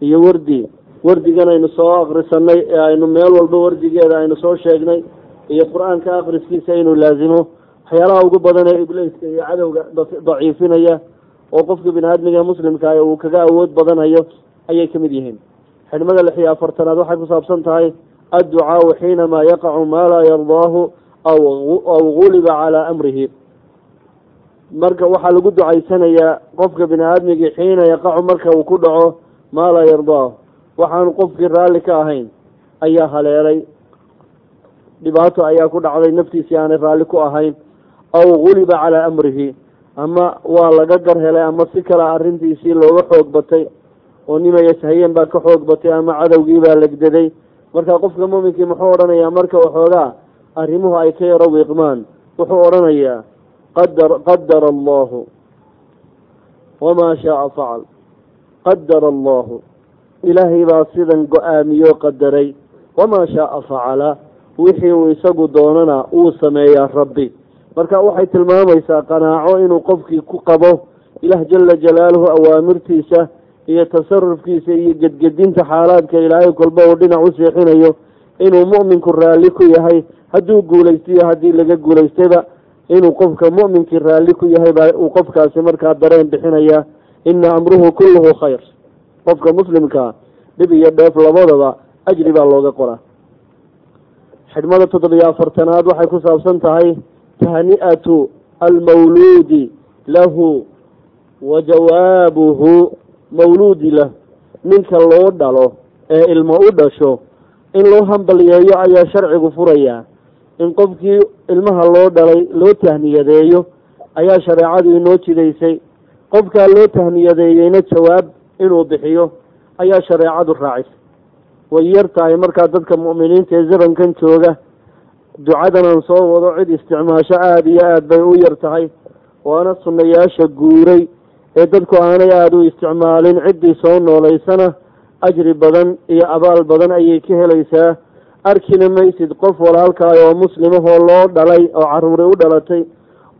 iyo wardi wardigan aynu soo akrisanay ee aynu meel walba wardigeeda aynu soo sheegnay iyo qur'aanka akriskiisa inuu laazimo. Waxyaalaha ugu badan ee ibliiska iyo cadowga daciifinaya oo qofka bini aadmiga muslimka uu kaga awood badanayo ayay ka mid yihiin. Xidhmada lix iyo afartanaad waxay ku saabsan tahay adducaau xiinamaa yaqacu maa laa yardaahu aw guliba calaa amrihi. Marka waxaa lagu ducaysanayaa qofka bini aadmigii xiina yaqacu marka uu ku dhaco maa laa yardaahu waxaanu qofkii raalli ka ahayn ayaa haleelay. Dhibaato ayaa ku dhacday naftiisii aanay raalli ku ahayn. Aw guliba calaa amrihi. Ama waa laga gar helay ama si kale arrintiisii looga xoog batay oo nimayas hayeen baa ka xoog batay ama cadowgii baa legdaday marka qofka muuminkii muxuu odhanayaa marka waxoogaa arrimuhu ay ka yaro wiiqmaan wuxuu odhanayaa qadar qadara allahu wamaa shaaa facal qadara allahu. Ilaahay baa sidan go'aamiyoo qadaray wamaa shaaa facala wixii uu isagu doonana uu sameeyaa rabbi. Marka waxay tilmaamaysaa qanaaco inuu qofkii ku qabo. Ilaah jala jalaaluhu awaamirtiisa iyo tasarufkiisa iyo gedgedinta xaalaadka ilaahay kolba uu dhinac u seexinayo. Inuu mu'minku raalli ku yahay hadduu guulaystiyo haddii laga guulaystayba inuu qofka mu'minkii raalli ku yahay baa uu qofkaasi markaa dareen bixinaya ina amruhu kulluhu khayr. Qofka muslimkaa dhib iyo dheef labadaba ajri baa looga qoraa xidhmada toddobiyo afartanaad waxay ku saabsan tahay tahni'atu almawluudi lahu wa jawaabuhu mawluudi lah. Ninka loo dhalo ee ilmo u dhasho in loo hambaliyeeyo ayaa sharcigu furayaa in qofkii ilmaha loo dhalay loo tahniyadeeyo ayaa shareecadu inoo jidaysay. Qofkaa loo tahniyadeeyeyna jawaab inuu bixiyo ayaa shareecadu raacisay way yar tahay markaa dadka mu'miniinta ee zamankan jooga. Ducadanaan soo wado cid isticmaasho aada iyo aada bay u yar tahay. Waana sunnayaasha guuray ee dadku aanay aada u isticmaalin. Ciddii soo noolaysana ajri badan iyo abaal badan ayay ka helaysaa arkina maysid qof walaalkaay oo muslimahoo loo dhalay oo caruuri u dhalatay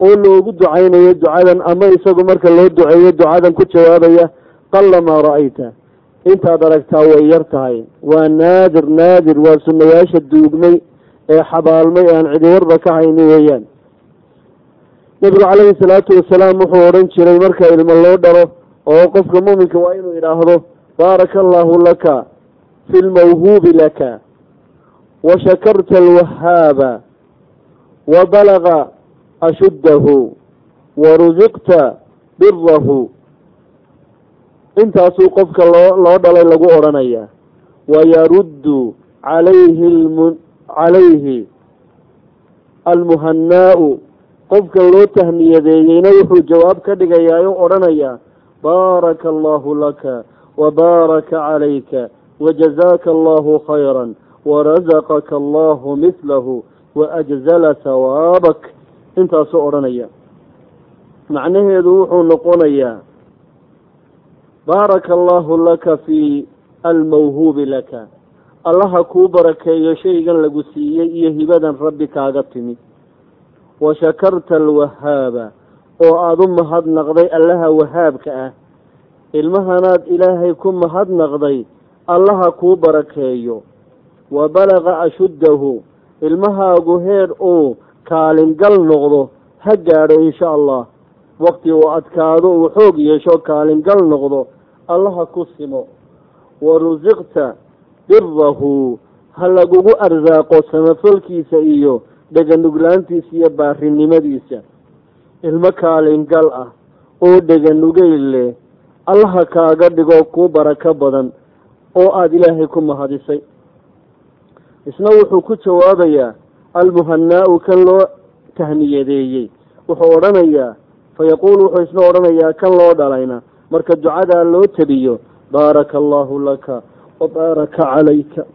oo loogu ducaynayo ducadan ama isagu marka loo duceeyo ducadan ku jawaabaya qalla maa ra'ayta? Intaad aragtaa way yar tahay. Waa naadir naadir. Waa sunnayaasha duugmay ee xabaalmay aan cidiwarba ka hayni weeyaan. Nebigu calayhi salaatu wasalaam wuxuu odhan jiray marka ilmo loo dhalo oo qofka muuminka waa inuu idhaahdo baaraka allaahu laka fi lmawhuubi laka wa shakarta alwahaaba wa balaga ashuddahu wa rusiqta birahu intaasuu qofka loo loo dhalay lagu odhanaya wayaruddu calayhi calayhi almuhannaau qofka loo tahniyadeeyeyna wuxuu jawaab ka dhigayaa u odhanayaa baaraka allahu laka wa baaraka calayka wajazaaka allahu khayra warazaqaka allahu mithlahu waajzala hawaabak intaasuu odhanaya macnaheedu wuxuu noqonayaa baaraka allahu laka fi almawhuubi laka allaha kuu barakeeyo shaygan lagu siiyey iyo hibadan rabbi kaaga timid wa shakarta alwahaaba oo aada u mahadnaqday allaha wahaabka ah ilmahanaad ilaahay ku mahadnaqday allaha kuu barakeeyo wa balaga ashuddahu ilmahaagu heer uu kaalingal noqdo ha gaadho insha allah. Waqti uu adkaado uu xoog yeesho kaalingal noqdo allaha ku simo. Wa rusiqta birahu ha lagugu arsaaqo samafalkiisa iyo dheganuglaantiisa iyo baarinimadiisa. Ilmo kaalingal ah oo dheganugayl leh allaha kaaga dhigo kuu barako badan oo aada ilaahay ku mahadisay isna wuxuu ku jawaabayaa almuhannaau kan loo tahniyadeeyey. Wuxuu odhanayaa fayaquulu wuxuu isna odhanayaa kan loo dhalayna. Marka ducadaa loo tabiyo baaraka allaahu laka wa baaraka calayka.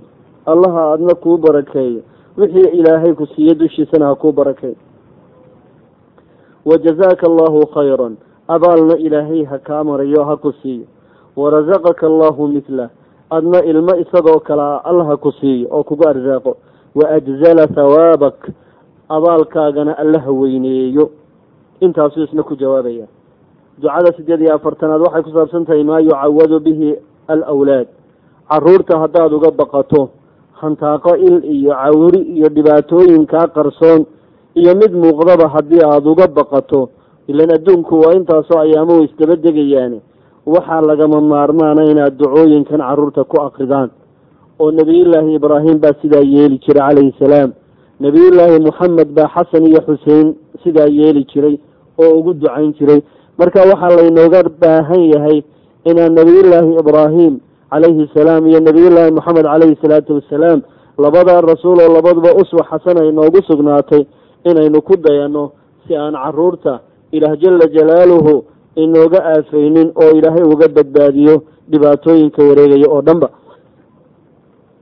Allaha aadna kuu barakeeyo. Wixii ilaahay ku siiye dushiisana ha kuu barakeeyo wajazaaka allahu khayran. Abaalna ilaahay ha kaa marayo ha ku siiyo. Warasaqaka allahu mithlah adna ilmo isagoo kalea alla ha ku siiyo oo kugu arsaaqo waajzala hawaabak abaalkaagana allaha weyneeyo. Intaasuu isna ku jawaabaya. Ducada sideed iyo afartanaad waxay ku saabsan tahay maa yucawadu bihi alawlaad. Caruurta haddaad uga baqato hantaaqo il iyo cawri iyo dhibaatooyinkaa qarsoon iyo mid muuqdaba haddii aada uga baqato ilan adduunku waa intaasoo ayaamuhu isdaba degayaane waxaa lagama maarmaana inaad ducooyinkan carruurta ku akridaan oo nebiyullaahi ibraahim baa sidaa yeeli jiray calayhi salaam. Nebiyullaahi moxamed baa xasan iyo xusein sidaa yeeli jiray oo ugu ducayn jiray. Marka waxaa laynooga baahan yahay inaan nebiyullaahi ibraahim calayhi salaam iyo nebiyullaahi moxamed calayhi salaatu wassalaam labadaa rasuul oo labaduba uswa xasan ay noogu sugnaatay inaynu ku dayanno si aan carruurta ilaah jala jalaaluhu inooga aafeynin oo ilaahay uga badbaadiyo dhibaatooyinka wareegaya oo dhanba.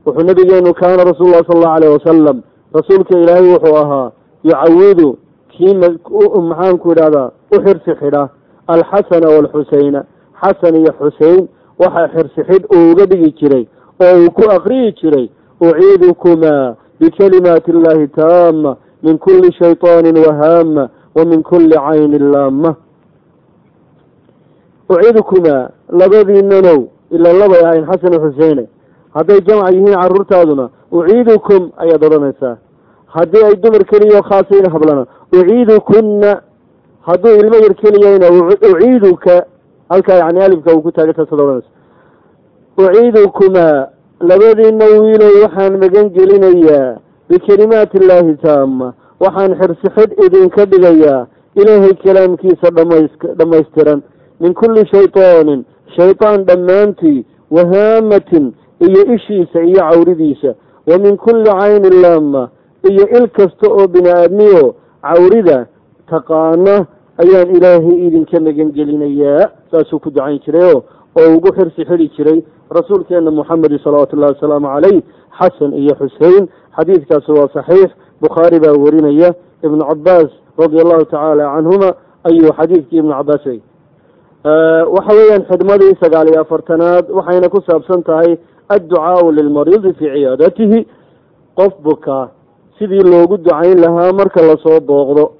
Wuxuu nabigeenu kaana rasuul lah sala allahu alayh wasalam rasuulka ilaahay wuxuu ahaa yucawidu kii maxaanku idhahdaa u xirsi xidha alxasana waalxuseyna xasan iyo xusein waxaa xirsi xidh uu uga dhigi jiray oo uu ku akriyi jiray uciidukumaa bikalimaati illahi taama min kuli shayطaani wahaama wa min kuli caynin laama uciidukumaa labadiinanow ilaa labay ahayn xasan xuseyne hadday jamc yihiin caruurtaaduna uciidukum ayaad odhanaysaa haddii ay dumar keliya khaasayna hablana uciidukunna hadduu ilmo yar keliyayna uciiduka halkaa yani alifka uu ku taagay taasaad odhanaysa uciidukumaa labadiina wiilow waxaan magan gelinayaa bikalimaati illaahi taama waxaan xirsixidh idinka dhigayaa ilaahay kalaamkiisa dhamays dhammaystiran min kulli shaytaanin shaytaan dhammaantii wahaamatin iyo ishiisa iyo cawridiisa wa min kulli caynin laama iyo il kasta oo bini aadmiyo cawrida taqaana ayaan ilaahay idinka magan gelinayaa saasuu ku ducayn jirayoo oo ugu xirsi xidhi jiray rasuulkeena moxamedi salawaatu ullahi wasalaamu caleyh xasan iyo xusein xadiidkaasi waa saxiix bukhaari baa warinaya ibnu cabaas radia allahu tacaala canhuma ayuu xadiidkii ibnu cabaas waxa weeyaan xidmadii sagaal iyo afartanaad waxayna ku saabsan tahay adducaau lilmariidi fii ciyaadatihi. Qof bukaa sidii loogu ducayn lahaa marka la soo booqdo.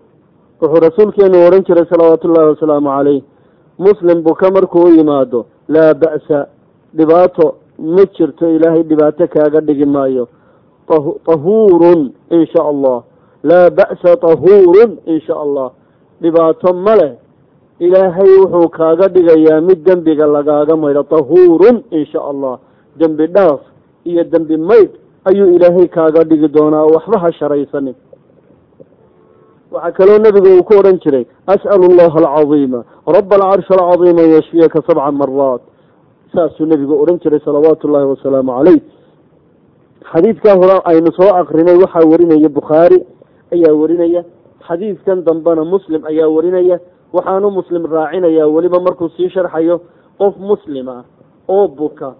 Wuxuu rasuulkeenu odhan jiray salawaatu ullahi wasalaamu caleyh muslim buka markuu yimaado laa ba'sa dhibaato ma jirto ilaahay dhibaato kaaga dhigi maayo. Tahuurun in sha allah. Laa ba'sa tahuurun in sha allah. Dhibaato ma leh ilaahay wuxuu kaaga dhigayaa mid dembiga lagaaga maydho tahuurun in sha allah dembi dhaaf iyo dembi maydh ayuu ilaahay kaaga dhigi doonaa waxba ha sharaysanin. Waxaa kaloo nebigu uu ku odhan jiray as'alu allaha alcadiima raba alcarshi alcadiima an yashfiyaka sabca maraat saasuu nebigu odhan jiray salawaatu ullahi wasalaamu caleyh xadiidkaa hore aynu soo akrinay waxaa warinaya bukhaari ayaa warinaya. Xadiidkan dambena muslim ayaa warinaya waxaanu muslim raacinayaa weliba markuu sii sharxayo qof muslim ah oo buka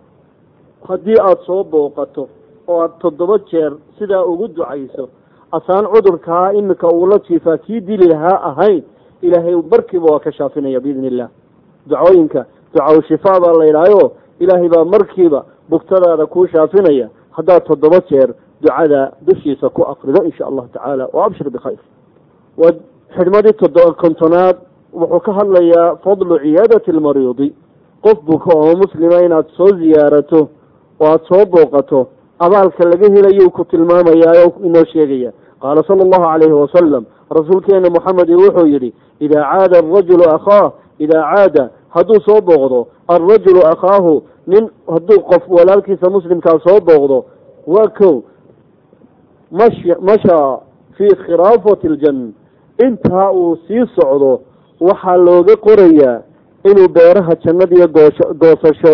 haddii aada soo booqato oo aada toddoba jeer sidaa ugu ducayso asaan cudurkaa iminka uula jiifaa kii dili lahaa ahayn ilaahay markiiba waa ka shaafinaya biidni illah ducooyinka ducaw shifaa baa la yidhaayo ilaahay baa markiiba bugtadaada kuu shaafinaya. Haddaad toddoba jeer ducada dushiisa ku akrido insha allahu tacaala. Wa abshir bikhayr waa xidhmadii toddoba kontonaad wuxuu ka hadlayaa fadlu ciyaadati almariidi. Qof buka oo muslima inaad soo ziyaarato oo aada soo booqato abaalka laga helayo ku tilmaamayaa oo inoo sheegaya. Qaala sala allahu calayhi wasalam rasuulkeena moxamedi wuxuu yidhi idaa caada arajulu akhaah idaa caada hadduu soo booqdo alrajulu akhaahu nin hadduu qof walaalkiisa muslimkaa soo booqdo waa kow mash mashaa fii khiraafati aljanna intaa uu sii socdo waxaa looga qorayaa inuu beeraha jannadiyo goosho goosasho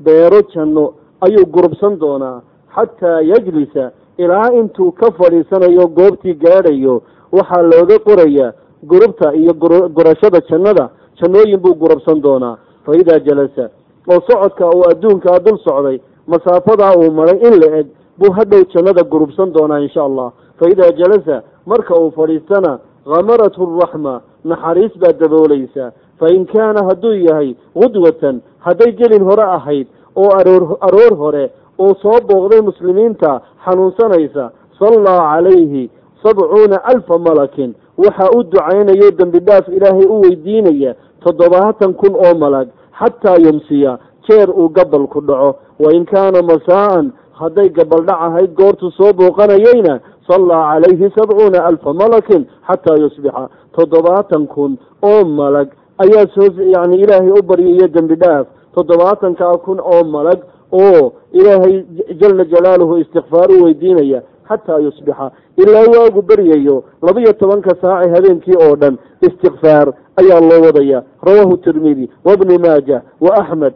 beero janno ayuu gurubsan doonaa xataa yajlisa ilaa intuu ka fadhiisanayo goobtii gaadhayo waxaa looga qorayaa gurubta iyo gurashada jannada jannooyin buu gurubsan doonaa. Fa idaa jalasa oo socodka uu adduunkaa dul socday masaafadaa uu maray in la eg buu hadhow jannada gurubsan doonaa insha allah. Fa idaa jalasa marka uu fadhiistana hamarathu araxma naxariis baa daboolaysa fa in kaana hadduu yahay qudwatan hadday gelin hore ahayd oo aroor aroor hore uu soo booqday muslimiinta xanuunsanaysa sallaa calayhi sabcuuna alfa malakin. Waxaa u ducaynayo dembi dhaaf ilaahay u weydiinaya toddobaatan kun oo malag xataa yumsiya jeer uu gabalku dhaco. Wain kaana masaa'an hadday gabaldhac ahayd goortuu soo booqanayeyna sallaa calayhi sabcuuna alfa malakin xataa yusbixa. Toddobaatan kun oo malag ayaa soo yani ilaahay u baryayo dembi dhaaf. Toddobaatankaa kun oo malag oo ilaahay jala jalaaluhu istikfaar u weydiinaya xataa yusbixa. Ilaa waagu beryayo labiyo tobanka saace habeenkii oo dhan istikfaar ayaa loo wadaya. Rawahu tirmidi wabnu maaja wa axmed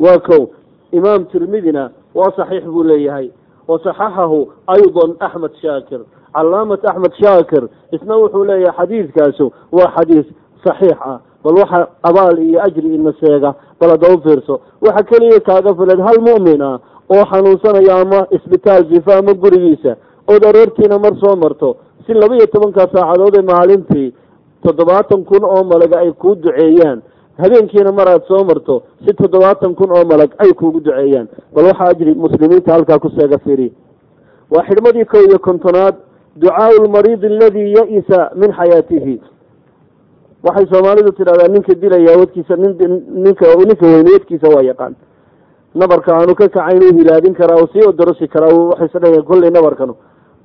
waa kow imaam tirmidina waa saxiix buu leeyahay. Wasaxaxahu ayضa axmed shaakir. Calaamat axmed shaakir isna wuxuu leeyahay xadiidkaasu waa xadiis saxiix ah. Bal waxa abaal iyo ajri ina seega bal hadda u fiirso waxa keliya kaaga filad hal mu'min ah oo xanuunsanaya ama isbitaal jifa ama gurigiisa ood aroortiina mar soo marto si laba iyo tobankaa saacadood ee maalintii toddobaatan kun oo malaga ay kuu duceeyaan habeenkiina mar aad soo marto si toddobaatan kun oo malag ay kuugu duceeyaan. Bal waxaa ajri muslimiinta halkaa ku seega firi. Waa xidhmadii kow iyo kontonaad ducaau lmariidi aladii ya-isa min xayaatihi waxay soomaalidu tidhahdaa ninka dilaya wadkiisa nin ninka ninka weyne wadkiisa waa yaqaan. Nabarka aanu ka kacayn u hilaadin karaa u sii odorosi karaa waxay isdhayan kolley nabarkanu.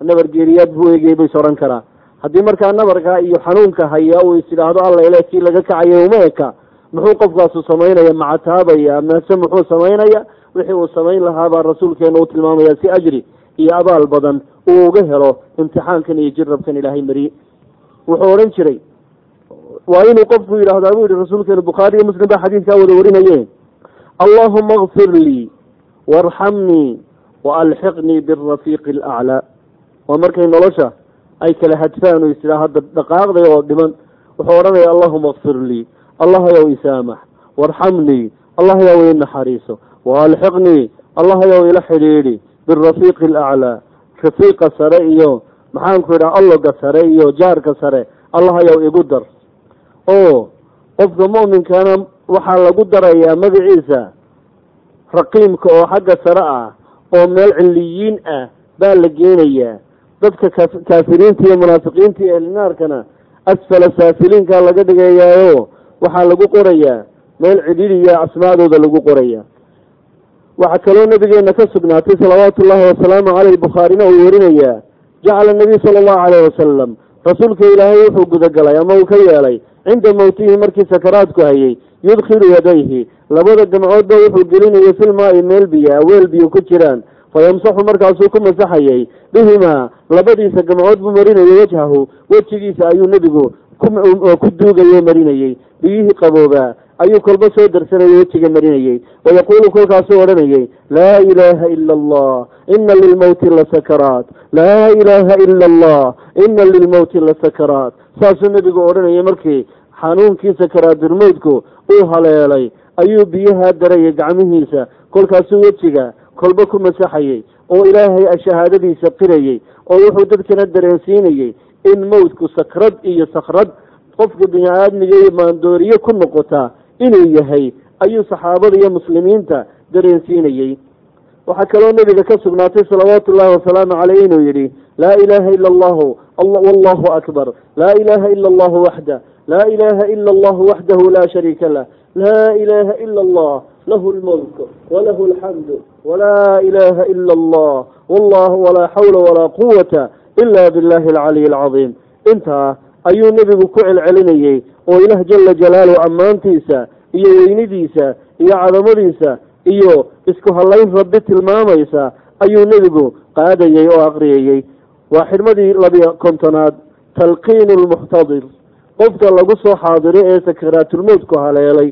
Nabar geeriyaad buu egey bays odhan karaa. Haddii markaa nabarkaa iyo xanuunka haya uu is idhaahdo alla ile kii laga kacaya uma eka muxuu qofkaasu samaynaya macataabaya mase muxuu samaynaya wixii uu samayn lahaa baa rasuulkeena u tilmaamaya si ajri iyo abaal badan uu uga helo imtixaankan iyo jirabkan ilaahay mariye wuxuu odhan jiray waa inuu qofku yidhaahdaa buu yihi rasuulkeena bukhaari iyo muslim baa xadiidkaa wada warinaye allahuma akfir lii waarxamnii waalxiqnii birafiiqi alaclaa. Waa markay nolosha ay kala hadfaan isdhaa hadda dhaqaaqday oo dhiman. Wuxuu odhanaya allahuma akfir lii allahayow isaamax waarxamnii allahayow ii naxariiso waalxiqnii allahayow ila xidhiidhi birafiiqi alaclaa rafiiqa sare iyo maxaanku idhaha alloga sare iyo jaarka sare allahayow igu dar oo qofka mu'minkana waxaa lagu darayaa magaciisa raqiimka oo xagga sare ah oo meel ciliyiin ah baa la geenayaa dadka kaafiriinta iyo munaafiqiinta iyo elinaarkana asfala saafiliinkaa laga dhigayaayo waxaa lagu qorayaa meel cidhiiriya asmaadooda lagu qoraya. Waxaa kaloo nabigeena ka sugnaatay salawaatu ullahi wasalaamu caleyh bukhaarina uu warinayaa jacala nabiy sala allahu caleyh wasalam rasuulka ilaahay wuxuu gudagalay ama uu ka yeelay cinda mawtihi markii sakaraadku hayay yudkhilu yadayhi labada gamcoodba wuxuu gelinayay filmaai meel biya weel biyo ku jiraan fayamsaxu markaasuu ku masaxayay bihimaa labadiisa gamcood buu marinayay wajhahu wejigiisa ayuu nebigu ku duugayo marinayey biyihii qaboobaa ayuu kolba soo darsanayay wejiga marinayey wayaquulu kolkaasuu odhanayay laa ilaaha ila allah ina lilmowti lasakaraat laa ilaaha ila allah ina lilmowti lasakaraat saasuu nebigu odhanayay markii xanuunkii sakaraadulmowtku uu haleelay ayuu biyaha darayay gacmihiisa kolkaasuu wejiga kolba ku masaxayey oo ilaahay shahaadadiisa qirayey oo wuxuu dadkana dareensiinayey in mowtku sakrad iyo sakrad qofka bini aadmiga iyo maandooriye ku noqotaa inuu yahay ayuu saxaabada iyo muslimiinta dareensiinayey waxaa kaloo nebiga ka sugnaatay salawaatu ullahi wasalaamu caleyh inuu yidhi laa ilaaha ila allahu wallahu akbar. Laa ilaaha ila allahu waxda. Laa ilaaha ila allahu waxdahu laa shariika lah. Laa ilaaha ila allah lahu lmulk walahu alxamdu walaa ilaaha ila allah wallah walaa xawla walaa quwata ila billahi alcaliy alcadiim intaa ayuu nebigu ku celcelinayey oo ilaah jala jalaaluhu ammaantiisa iyo weynidiisa iyo cadamadiisa iyo isku hallayn rabbi tilmaamaysa ayuu nebigu qaadayey oo aqriyayey waa xidhmadii labiyo kontonaad talqiinu lmuxtadir qofka lagu soo xaadiro ee sakaraatulmowtku haleelay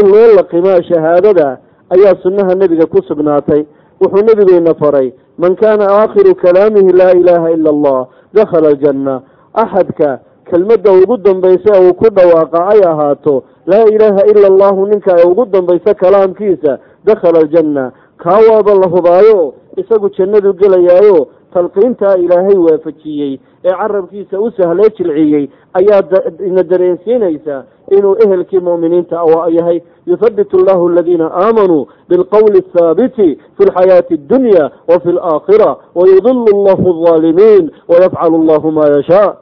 in loo laqimaa shahaadada ayaa sunnaha nebiga ku sugnaatay. Wuxuu nebigeyna faray man kaana aakhiru kalaamihi laa ilaaha ila allah dakhala aljanna. Axadka kelmadda ugu dambaysa uu ku dhawaaqa ay ahaato laa ilaaha ila allahu ninka ay ugu dambaysa kalaamkiisa dakhala aljanna. Kaa waaba la hubaayo isagu jannadu gelayaayo talqiintaa ilaahay waafajiyey ee carabkiisa u sahlee jilciyey ayaa ina dareensiinaysa inuu ehelkii mu'miniinta yahay. Yuthabitu allahu aladiina aamanuu bilqowli athaabiti fi lxayaati addunya wa fi alaakhira wayudilu allahu alظaalimiin wayafcalu allahu ma yashaa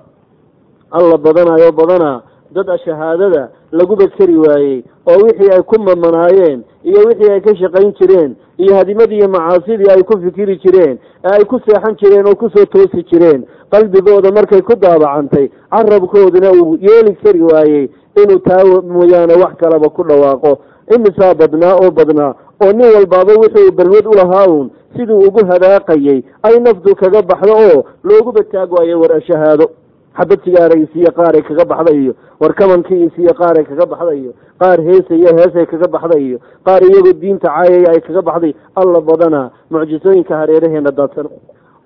alla badanayo badanaa dad shahaadada laguba keri waayey oo wixii ay ku mamanaayeen iyo wixii ay ka shaqayn jireen iyo hadimadii iyo macaasidii ay ku fikiri jireen ee ay ku seexan jireen oo ku soo toosi jireen qalbigooda markay ku daabacantay carabkooduna uu yeeli kari waayey inuu taa mooyaane wax kalaba ku dhawaaqo. Imisaa badnaa oo badnaa oo nin walbaaba wuxuu balwad u lahaa uun siduu ugu hadaaqayay ay naftu kaga baxdo oo looguba taag waayo war shahaado xabad sigaaraysiiyo qaaray kaga baxda iyo war kabankiisiiyo qaaray kaga baxda iyo qaar heesaya heesay kaga baxda iyo qaar iyagoo diinta caayaya ay kaga baxday alla badana mucjisooyinka hareeraheena daadsan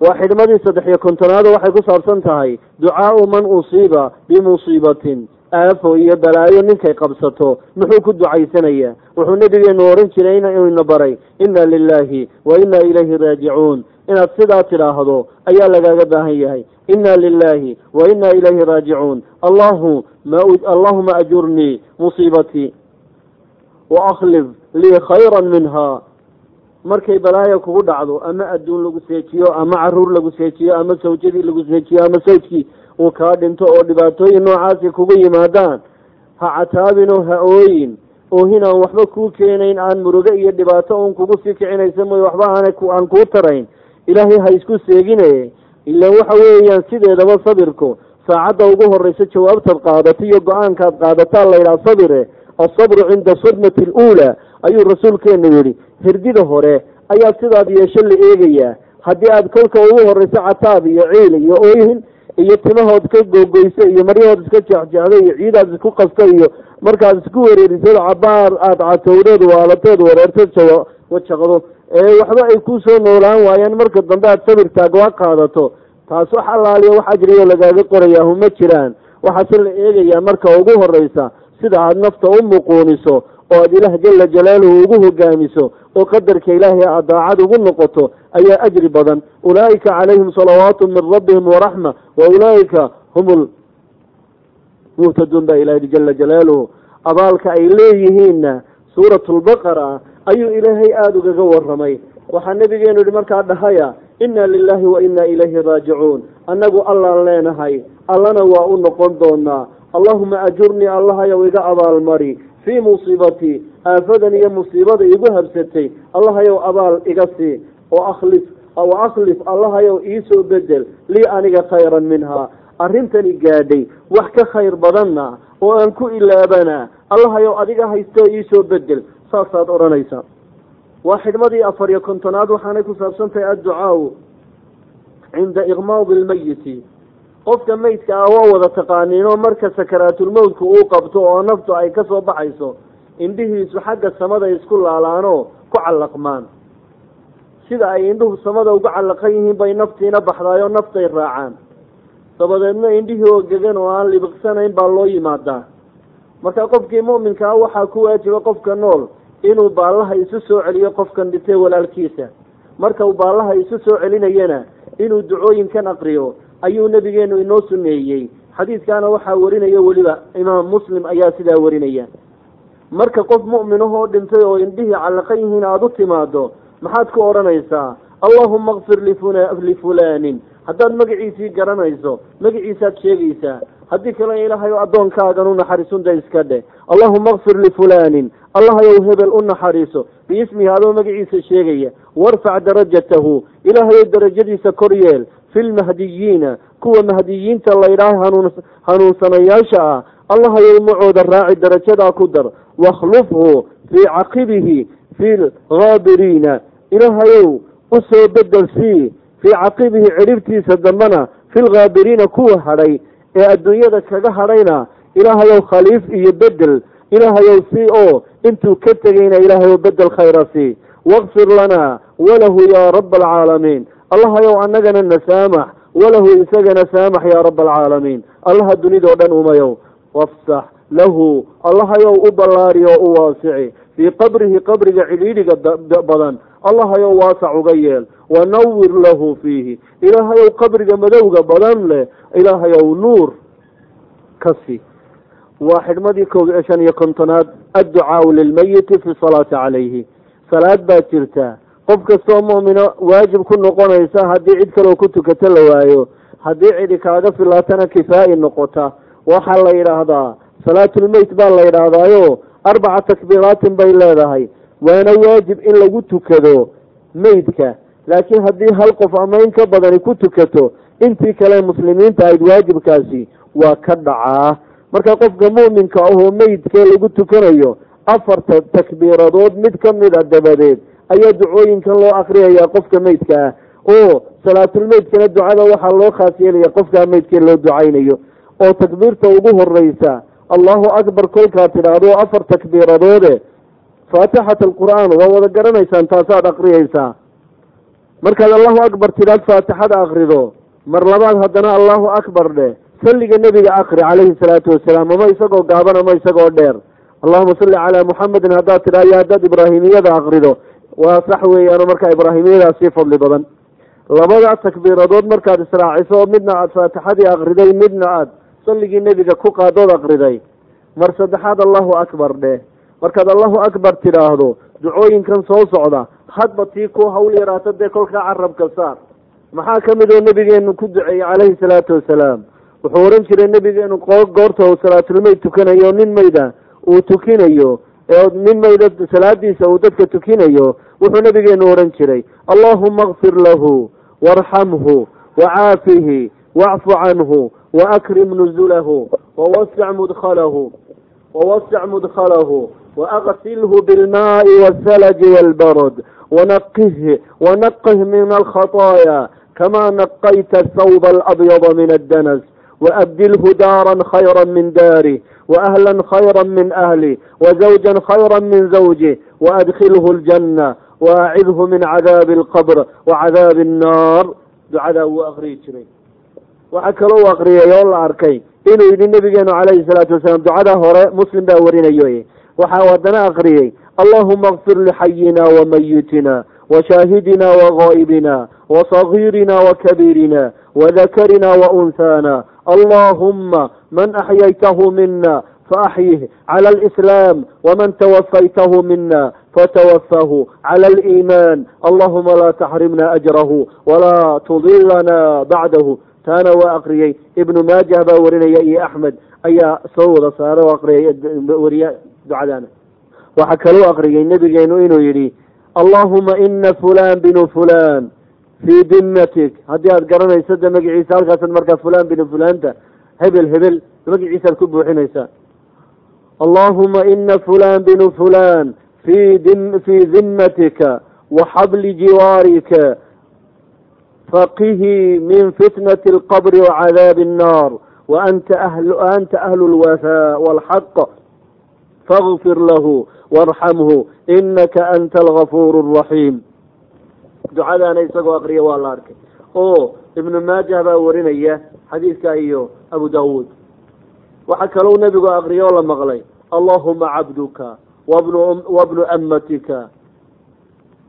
waa xidhmadii saddex iyo kontonaado waxay ku saabsan tahay ducaau man usiiba bimusiibatin aafo iyo balaayo ninkay qabsato muxuu ku ducaysanayaa? Wuxuu nabigeenu odhan jiray inuna baray inna lilaahi wa inna ilayhi raajicuun. Inaad sidaa tidhaahdo ayaa lagaaga baahan yahay. Inna lilaahi wa inna ilayhi raajicuun. Allahu allahuma ajurnii musiibatii wa akhlif lii khayran minha. Markay balaaya kugu dhacdo ama adduun lagu seejiyo ama carruur lagu seejiyo ama sawjadii lagu seejiyo ama sawjkii uu kaa dhinto oo dhibaatooyin noocaasi kugu yimaadaan ha cataabinoo ha ooyin oohin aan waxba kuu keenayn aan murugo iyo dhibaato uun kugu sii kicinaysa mooy waxba aan kuu tarayn. Ilaahay ha isku seegine. Ilaan waxa weeyaan sideedaba sabirku saacadda ugu horeysa jawaabtaad qaadato iyo go'aankaad qaadataa laydhaha sabire asabru cinda sadmati aluulaa ayuu rasuulkeenu yidhi hirdida hore ayaa sidaad yeesho la eegayaa. Haddii aad kolka ugu horeyso cataab iyo ciil iyo ooyin iyo timahood ka googoyso iyo maryahood iska jeexjeexdo iyo ciidaad isku qasto iyo markaad isku wereerisood cabaar aada catowdeed waalatood wareertood wajaqdo. Ee waxba ay ku soo noolaan waayaan marka dambe aad sabirtaag waa qaadato. Taas wax allaaliya wax ajriyo lagaaga qorayaahu ma jiraan. Waxaase la eegayaa marka ugu horeysa sida aad nafta u muquuniso oo aad ilaah jala jalaaluhu ugu hogaamiso oo qadarka ilaahay aad daacad ugu noqoto ayaa ajri badan. Ulaa'ika calayhim salawaatu min rabbihim waraxma wa ulaa'ika hum muhtaduun baa ilahi jala jalaaluhu. Abaalka ay leeyihiinna suurat lbaqara ayuu ilaahay aada ugaga waramay waxaa nabigeenu yihi markaa dhahaya inna lilahi wa inna ilayhi raajicuun. Annagu allaan leenahay allana waa u noqon doonaa allahuma ajurnii allahayow iga abaalmari fii musiibatii aafadan iyo musiibada igu habsatay allahayow abaal iga sii oo akhlif wa akhlif allahayow iisoo bedel lii aniga khayran minhaa arrintani gaadhay wax ka khayr badanna oo aan ku ilaabana allahayow adiga haysto iisoo bedel saasaad odhanaysaa waa xidhmadii afar iyo kontonaad waxaanay ku saabsan tahay adducaau cinda iqmaadi lmayiti qofka meydka ah waa wada taqaaniinoo marka sakaraatulmowdka uu qabto oo naftu ay ka soo baxayso indhihiisu xagga samada isku laalaanoo ku callaqmaan. Sida ay indhuhu samada ugu callaqan yihiin bay naftiina baxdaayoo naftay raacaan. Dabadeedna indhihii oo gegan oo aan libiqsanayn baa loo yimaadaa. Marka qofkii mu'minka ah waxaa ku waajiba qofka nool inuu baallaha isu soo celiyo qofkan dhintay walaalkiisa. Marka uu baallaha isu soo celinayana inuu ducooyinkan aqriyo ayuu nabigeenu inoo suneeyey xadiidkaana waxaa warinaya weliba imaam muslim ayaa sidaa warinaya. Marka qof mu'minahoo dhintay oo indhihii callaqan yihiin aada u timaado maxaad ku odhanaysaa allahuma akfir lifulaanin haddaad magaciisii garanayso magaciisaad sheegaysaa haddii kale ilaahay addoonkaagan u naxariisunta iska dheh allahuma akfir lifulaanin allahayow hebel u naxariiso. Biismihi adoo magaciisa sheegaya warfac darajatahu. Ilaahayow darajadiisa kor yeel fi lmahdiyiina kuwa mahdiyiinta laydhaah hanuun hanuunsanayaasha ah allahayow macooda raaci darajadaa ku dar wakhlufhu fii caqibihi fi lgaabiriina ilaahayow u soo bedel sii fii caqibihi cidhibtiisa dambena fi lgaabiriina kuwa hadhay ee adduunyada kaga hadhayna ilaahayow khaliif iyo bedel ilaahayow sii oo intuu ka tegayna ilaahayow bedel khayra sii wakfir lana walahu yaa raba alcaalamiin allahayow annagana na saamax walahu isagana saamax yaa raba alcaalamiin allaha dunidao dhan umayow wafsax lahu allahayow u ballaariyo u waasici. Fii qabrihi qabriga cidhiidhiga badan. Allahayow waasac uga yeel. Wanawir lahu fiihi. Ilaahayow qabriga madowga badan leh ilaahayow nuur ka si waa xidhmadii ko shan iyo kontonaad adducaau lilmayiti fi salaati calayhi. Salaad baa jirta qof kastoo mu'mino waajib ku noqonaysa haddii cid kaloo ku tukato la waayo. Haddii cidi kaaga filaatana kifaa'i noqota. Waxaa la yidhaahdaa salaatulmeyt baa la yidhaahdaayo arbaca takbiiraatin bay leedahay. Waana waajib in lagu tukado meydka. Laakiin haddii hal qof ama in ka badani ku tukato intii kale muslimiinta ahayd waajibkaasi waa ka dhacaa. Marka qofka mu'minka ahoo meydkee lagu tukanayo afarta takbiiradood mid ka mid a dabadeed ayaa ducooyinkan loo akriyayaa qofka meydka ah. Oo salaatulmeydkana ducada waxaa loo khaas yeelaya qofkaa meydkee loo ducaynayo. Oo takbiirta ugu horeysa allahu akbar kolkaad tidhaahdo afar takbiiradoode faatixat alqur'aan waa wada garanaysaan taasaad akriyaysaa. Markaad allahu akbar tidhaad faatixada akrido mar labaad haddana allahu akbar dheh salliga nebiga akri calayhi salaatu wasalaam ama isagoo gaaban ama isagoo dheer. Allahuma salli calaa muxamedin haddaad tidhahyo haddaad ibraahimiyada akrido waa sax weeyaano markaa ibraahimiyadaa sii fadli badan. Labada takbiiradood markaad israaciso midna aada faatixadii akriday midna aad salligii nebiga ku qaadood akriday mar saddexaad allahu akbar dheh. Markaad allahu akbar tidhaahdo ducooyinkan soo socda hadba tii ku hawl yaraato dee kolkaa carabka saar. Maxaa ka mid oo nabigeenu ku duceeyey calayhi salaatu wasalaam? Wuxuu ohan jiray nabigeenu goorta uu salaatulmeyd tukanayo nin mayda uu tukinayo nin mayda salaadiisa uu dadka tukinayo wuxuu nabigeenu odhan jiray allahuma kfir lahu waarxamhu wacaafihi wacfu canhu waakrim nuzulahu wawasic mudkhalahu wawasic mudkhalahu waaqsilhu bilmaai wاsalaji wاlbarad wanaqih wanaqih min alkhaطaaya kama naqayta athawba alabyada min addanas waabdilhu daaran khayra min daarih waahla khayra min ahlih wazawja khayra min zawjih waadkhilhu اljana waacidhu min cadaabi alqabr wacadaabi annaar ducadaa wuu akriyi jiray waxaa kaloo u akriyay oo la arkay inuu yidhi nabigeenu calayhi salaatu wasalaam ducadaa hore muslim baa warinayo waxaa haddana akriyey allahuma kfir lixayina wamayitina washaahidina wagaa'ibina wasagiirina wakabiirina wadakarina waunhaana allahuma man axyaytahu mina faaxyih cala alislaam waman tawafaytahu mina fatwafahu cala aliimaan allahuma laa taxrimna ajrahu walaa tudilana bacdahu taana waa akriyey ibnu maajah baa warinaya iyo axmed ayaa soo wada saara oo akriyay wariya ducadaana waxaa kaloo akriyay nebigeenu inuu yidhi allahuma ina fulan binu fulan fii dimatik haddii aad garanayso de magaciisa halkaasaad markaa fulan binu fulanta hebel hebel magaciisaad ku buuxinaysaa allahuma ina fulan binu fulan fi dim fii dimatika waxabli jiwaarika faqihi min fitnati alqabri wacadaabi annar waanta ahlu anta ahlu lwafaa walxaq fagfir lahu warxamhu inaka anta algafuur alraxiim ducadaana isagoo akriya waa la arkay oo ibnu maajah baa warinaya xadiidka iyo abu daawuud waxaa kalou nebigu oo la maqlay allahuma cabduka wabnu wabnu amatika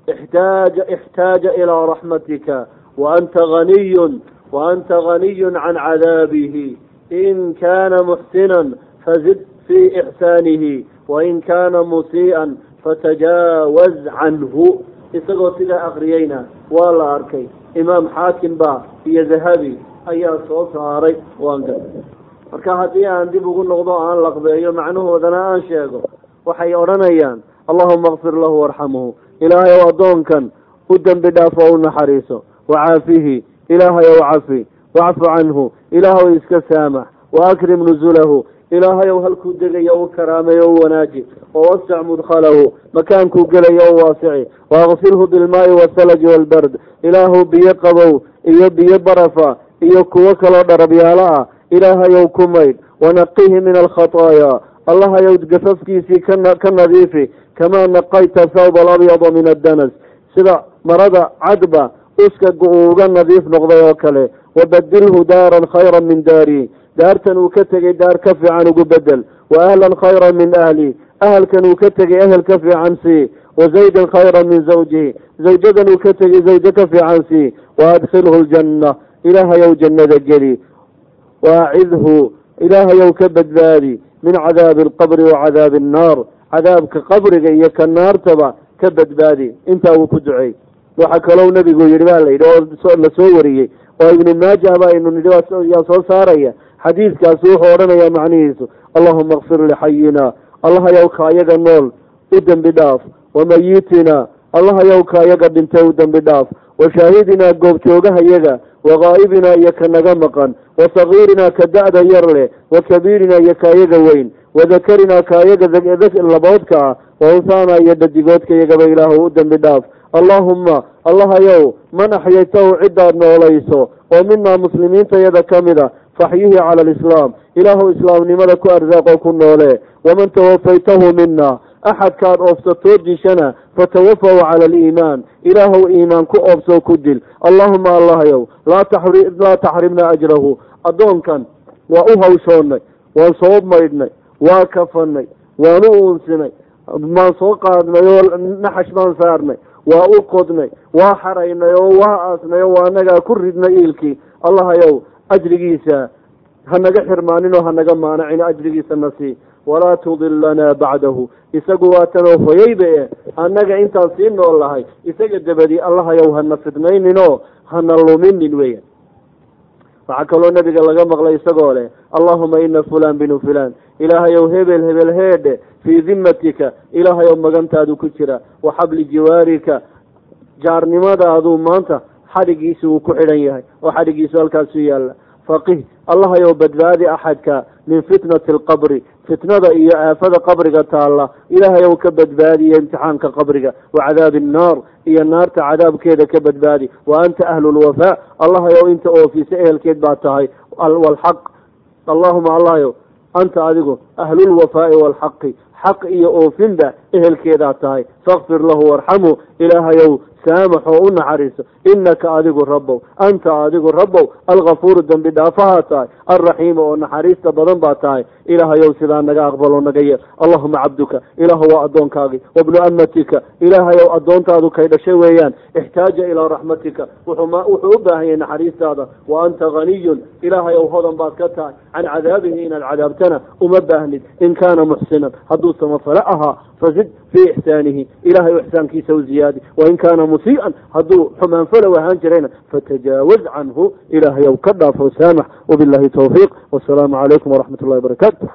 ixtaaja ilaa raxmatika waanta ganiyun waanta ganiyun can cadaabihi in kana muxsinan fazid fi ixsaanihi wain kana musii'an fatajaawaz canhu. Isagoo sidaa akriyeyna waa la arkay. Imaam xaakim baa iyo dahabi ayaa soo saaray waan gartay marka haddii aan dib ugu noqdo aan laqbeeyo macnahoodana aan sheego waxay odhanayaan allahuma kfir lahu warxamhu. Ilaahay ow addoonkan u dembi dhaaf oo u naxariiso. Wacaafihi ilaahay ow cafi. Wacfu canhu. Ilaahow iska saamax. Waakrim nuzulahu. Ilaahay ow halkuu degayo u karaameyo u wanaaji. Wawasic mudkhalahu. Makaankuu gelayo u waasici. Waaksilhu bilmaai wasalaji waalbard ilaahu biyo qabow iyo biyo barafa iyo kuwo kaloo dharabyaalo ah ilaahayow ku maydh wanaqihi min alkhataaya allahayow gafafkiisii ka nadiifi kamaa naqayta thawba alabyada min addanas sida marada cadba uskaga uu uga nadiif noqday oo kale wabadilhu daaran khayra min daari daartan uu ka tegay daar ka fiican ugu bedel wa ahlan khayra min ahli ahalkan uu ka tegay ehel ka fiican sii wa zawjan khayra min zawjihi zawjadan uu ka tegay zawjo ka fiican sii waadkhilhu ljanna ilaahayow jannada geli waacidhu ilaahayow ka badbaadi min cadaabi alqabri wa cadaabi annaar cadaabka qabriga iyo ka naartaba ka badbaadi intaa uu ku duceey waxaa kaloo nabigu yidhi ba la yidhi oo la soo wariyey oo ibnu maajah ba aynu nidhi yaa soo saaraya xadiidkaasi wuxuu odhanayaa macnihiisu allahuma kfir lixayina allahayow ka ayaga nool u dembi dhaaf wamayitina allahayow ka ayaga dhintay u dembi dhaaf washaahidinaa goobjoogahayaga wakaa'ibinaa iyo ka naga maqan wasagiirinaa ka da-da yar leh wakabiirinaa iyo ka ayaga weyn wadakarinaa ka ayaga laboodka ah waunsaanaa iyo dhadigoodka iyagaba ilaahu u dembi dhaaf allaahumma allahayow man axyaytahu cidaad noolayso oo minaa muslimiinta yada ka mida faxyihi cala alislaam ilaahu islaamnimada ku arsaaqoo ku noole waman tawafaytahu mina axadkaad oofsatoo dishana fatawafahu cala aliimaan ilaahuw iimaan ku oobsoo ku dil allaahuma allahayow laa taxrimna ajrahu addoonkan waa u hawshoonnay waan soo maydhnay waa kafanay waan u uunsinay maan soo qaadnay oo naxash baan saarnay waa u qodnay waa xaraynay oo waa aasnay oo waa nagaa ku ridnay iilkii allahayow ajrigiisa hanaga xirmaanin oo hanaga maanacin ajrigiisa na sii walaa tudilanaa bacdahu. Isagu waa tanoofoyeyba e annaga intaan sii nool lahay. Isaga dabadi allahayow hana fidnayninoo hana luminin weya waxaa kaloo nabiga laga maqlay isagoo leh allahuma ina fulan binu fulan ilaahayow hebel hebel heedhe fii dimatika ilaahayow magantaadu ku jira. Wa xabli jiwaarika. Jaarnimadaaduu maanta xadhigiisa uu ku xidhan yahay oo xadhigiisu halkaasu yaalla. Faqih allahayow badbaadi axadka min fitnati alqabri. Fitnada iyo aafada qabriga taalla. Ilaahayow ka badbaadiya imtixaanka qabriga. Wa cadaabi annaar. Iyo naarta cadaabkeeda ka badbaadi. Wa anta ahlu lwafaa allahayow inta oofisa ehelkeed baa tahay. Walxaq allahuma allahayow anta adigu ahlulwafaa'i waalxaqi xaq iyo oofinba ehelkeedaa tahay. Fakfir lahu warxamhu ilaahayow saamax oo u naxariiso inaka adigu rabbow anta adigu rabbow alkafuuru dembi dhaafahaa tahay alraxiima oo naxariista badan baa tahay ilaahayow sidaa naga aqbalo naga yeel allahuma cabduka ilaahu waa addoonkaagii wabnu amatika ilaahayow addoontaadu kay dhashay weeyaan ixtaaja ilaa raxmatika wuxuu u baahan yahay naxariistaada wa anta haniyun ilaahayow hodan baad ka tahay can cadaabihi inaad cadaabtana uma baahnid in kaana muxsinan hadduu samafale ahaa fazid fii ixsaanihi ilahay ixsaankiisa u ziyaadi wain kaana musii'an hadduu xumaanfalow ahaan jirayna fatajaawaz canhu ilaahayow ka dhaafo saamax wabillahi tawfiiq wasalaamu calaykum waraxmat ullahi barakaatu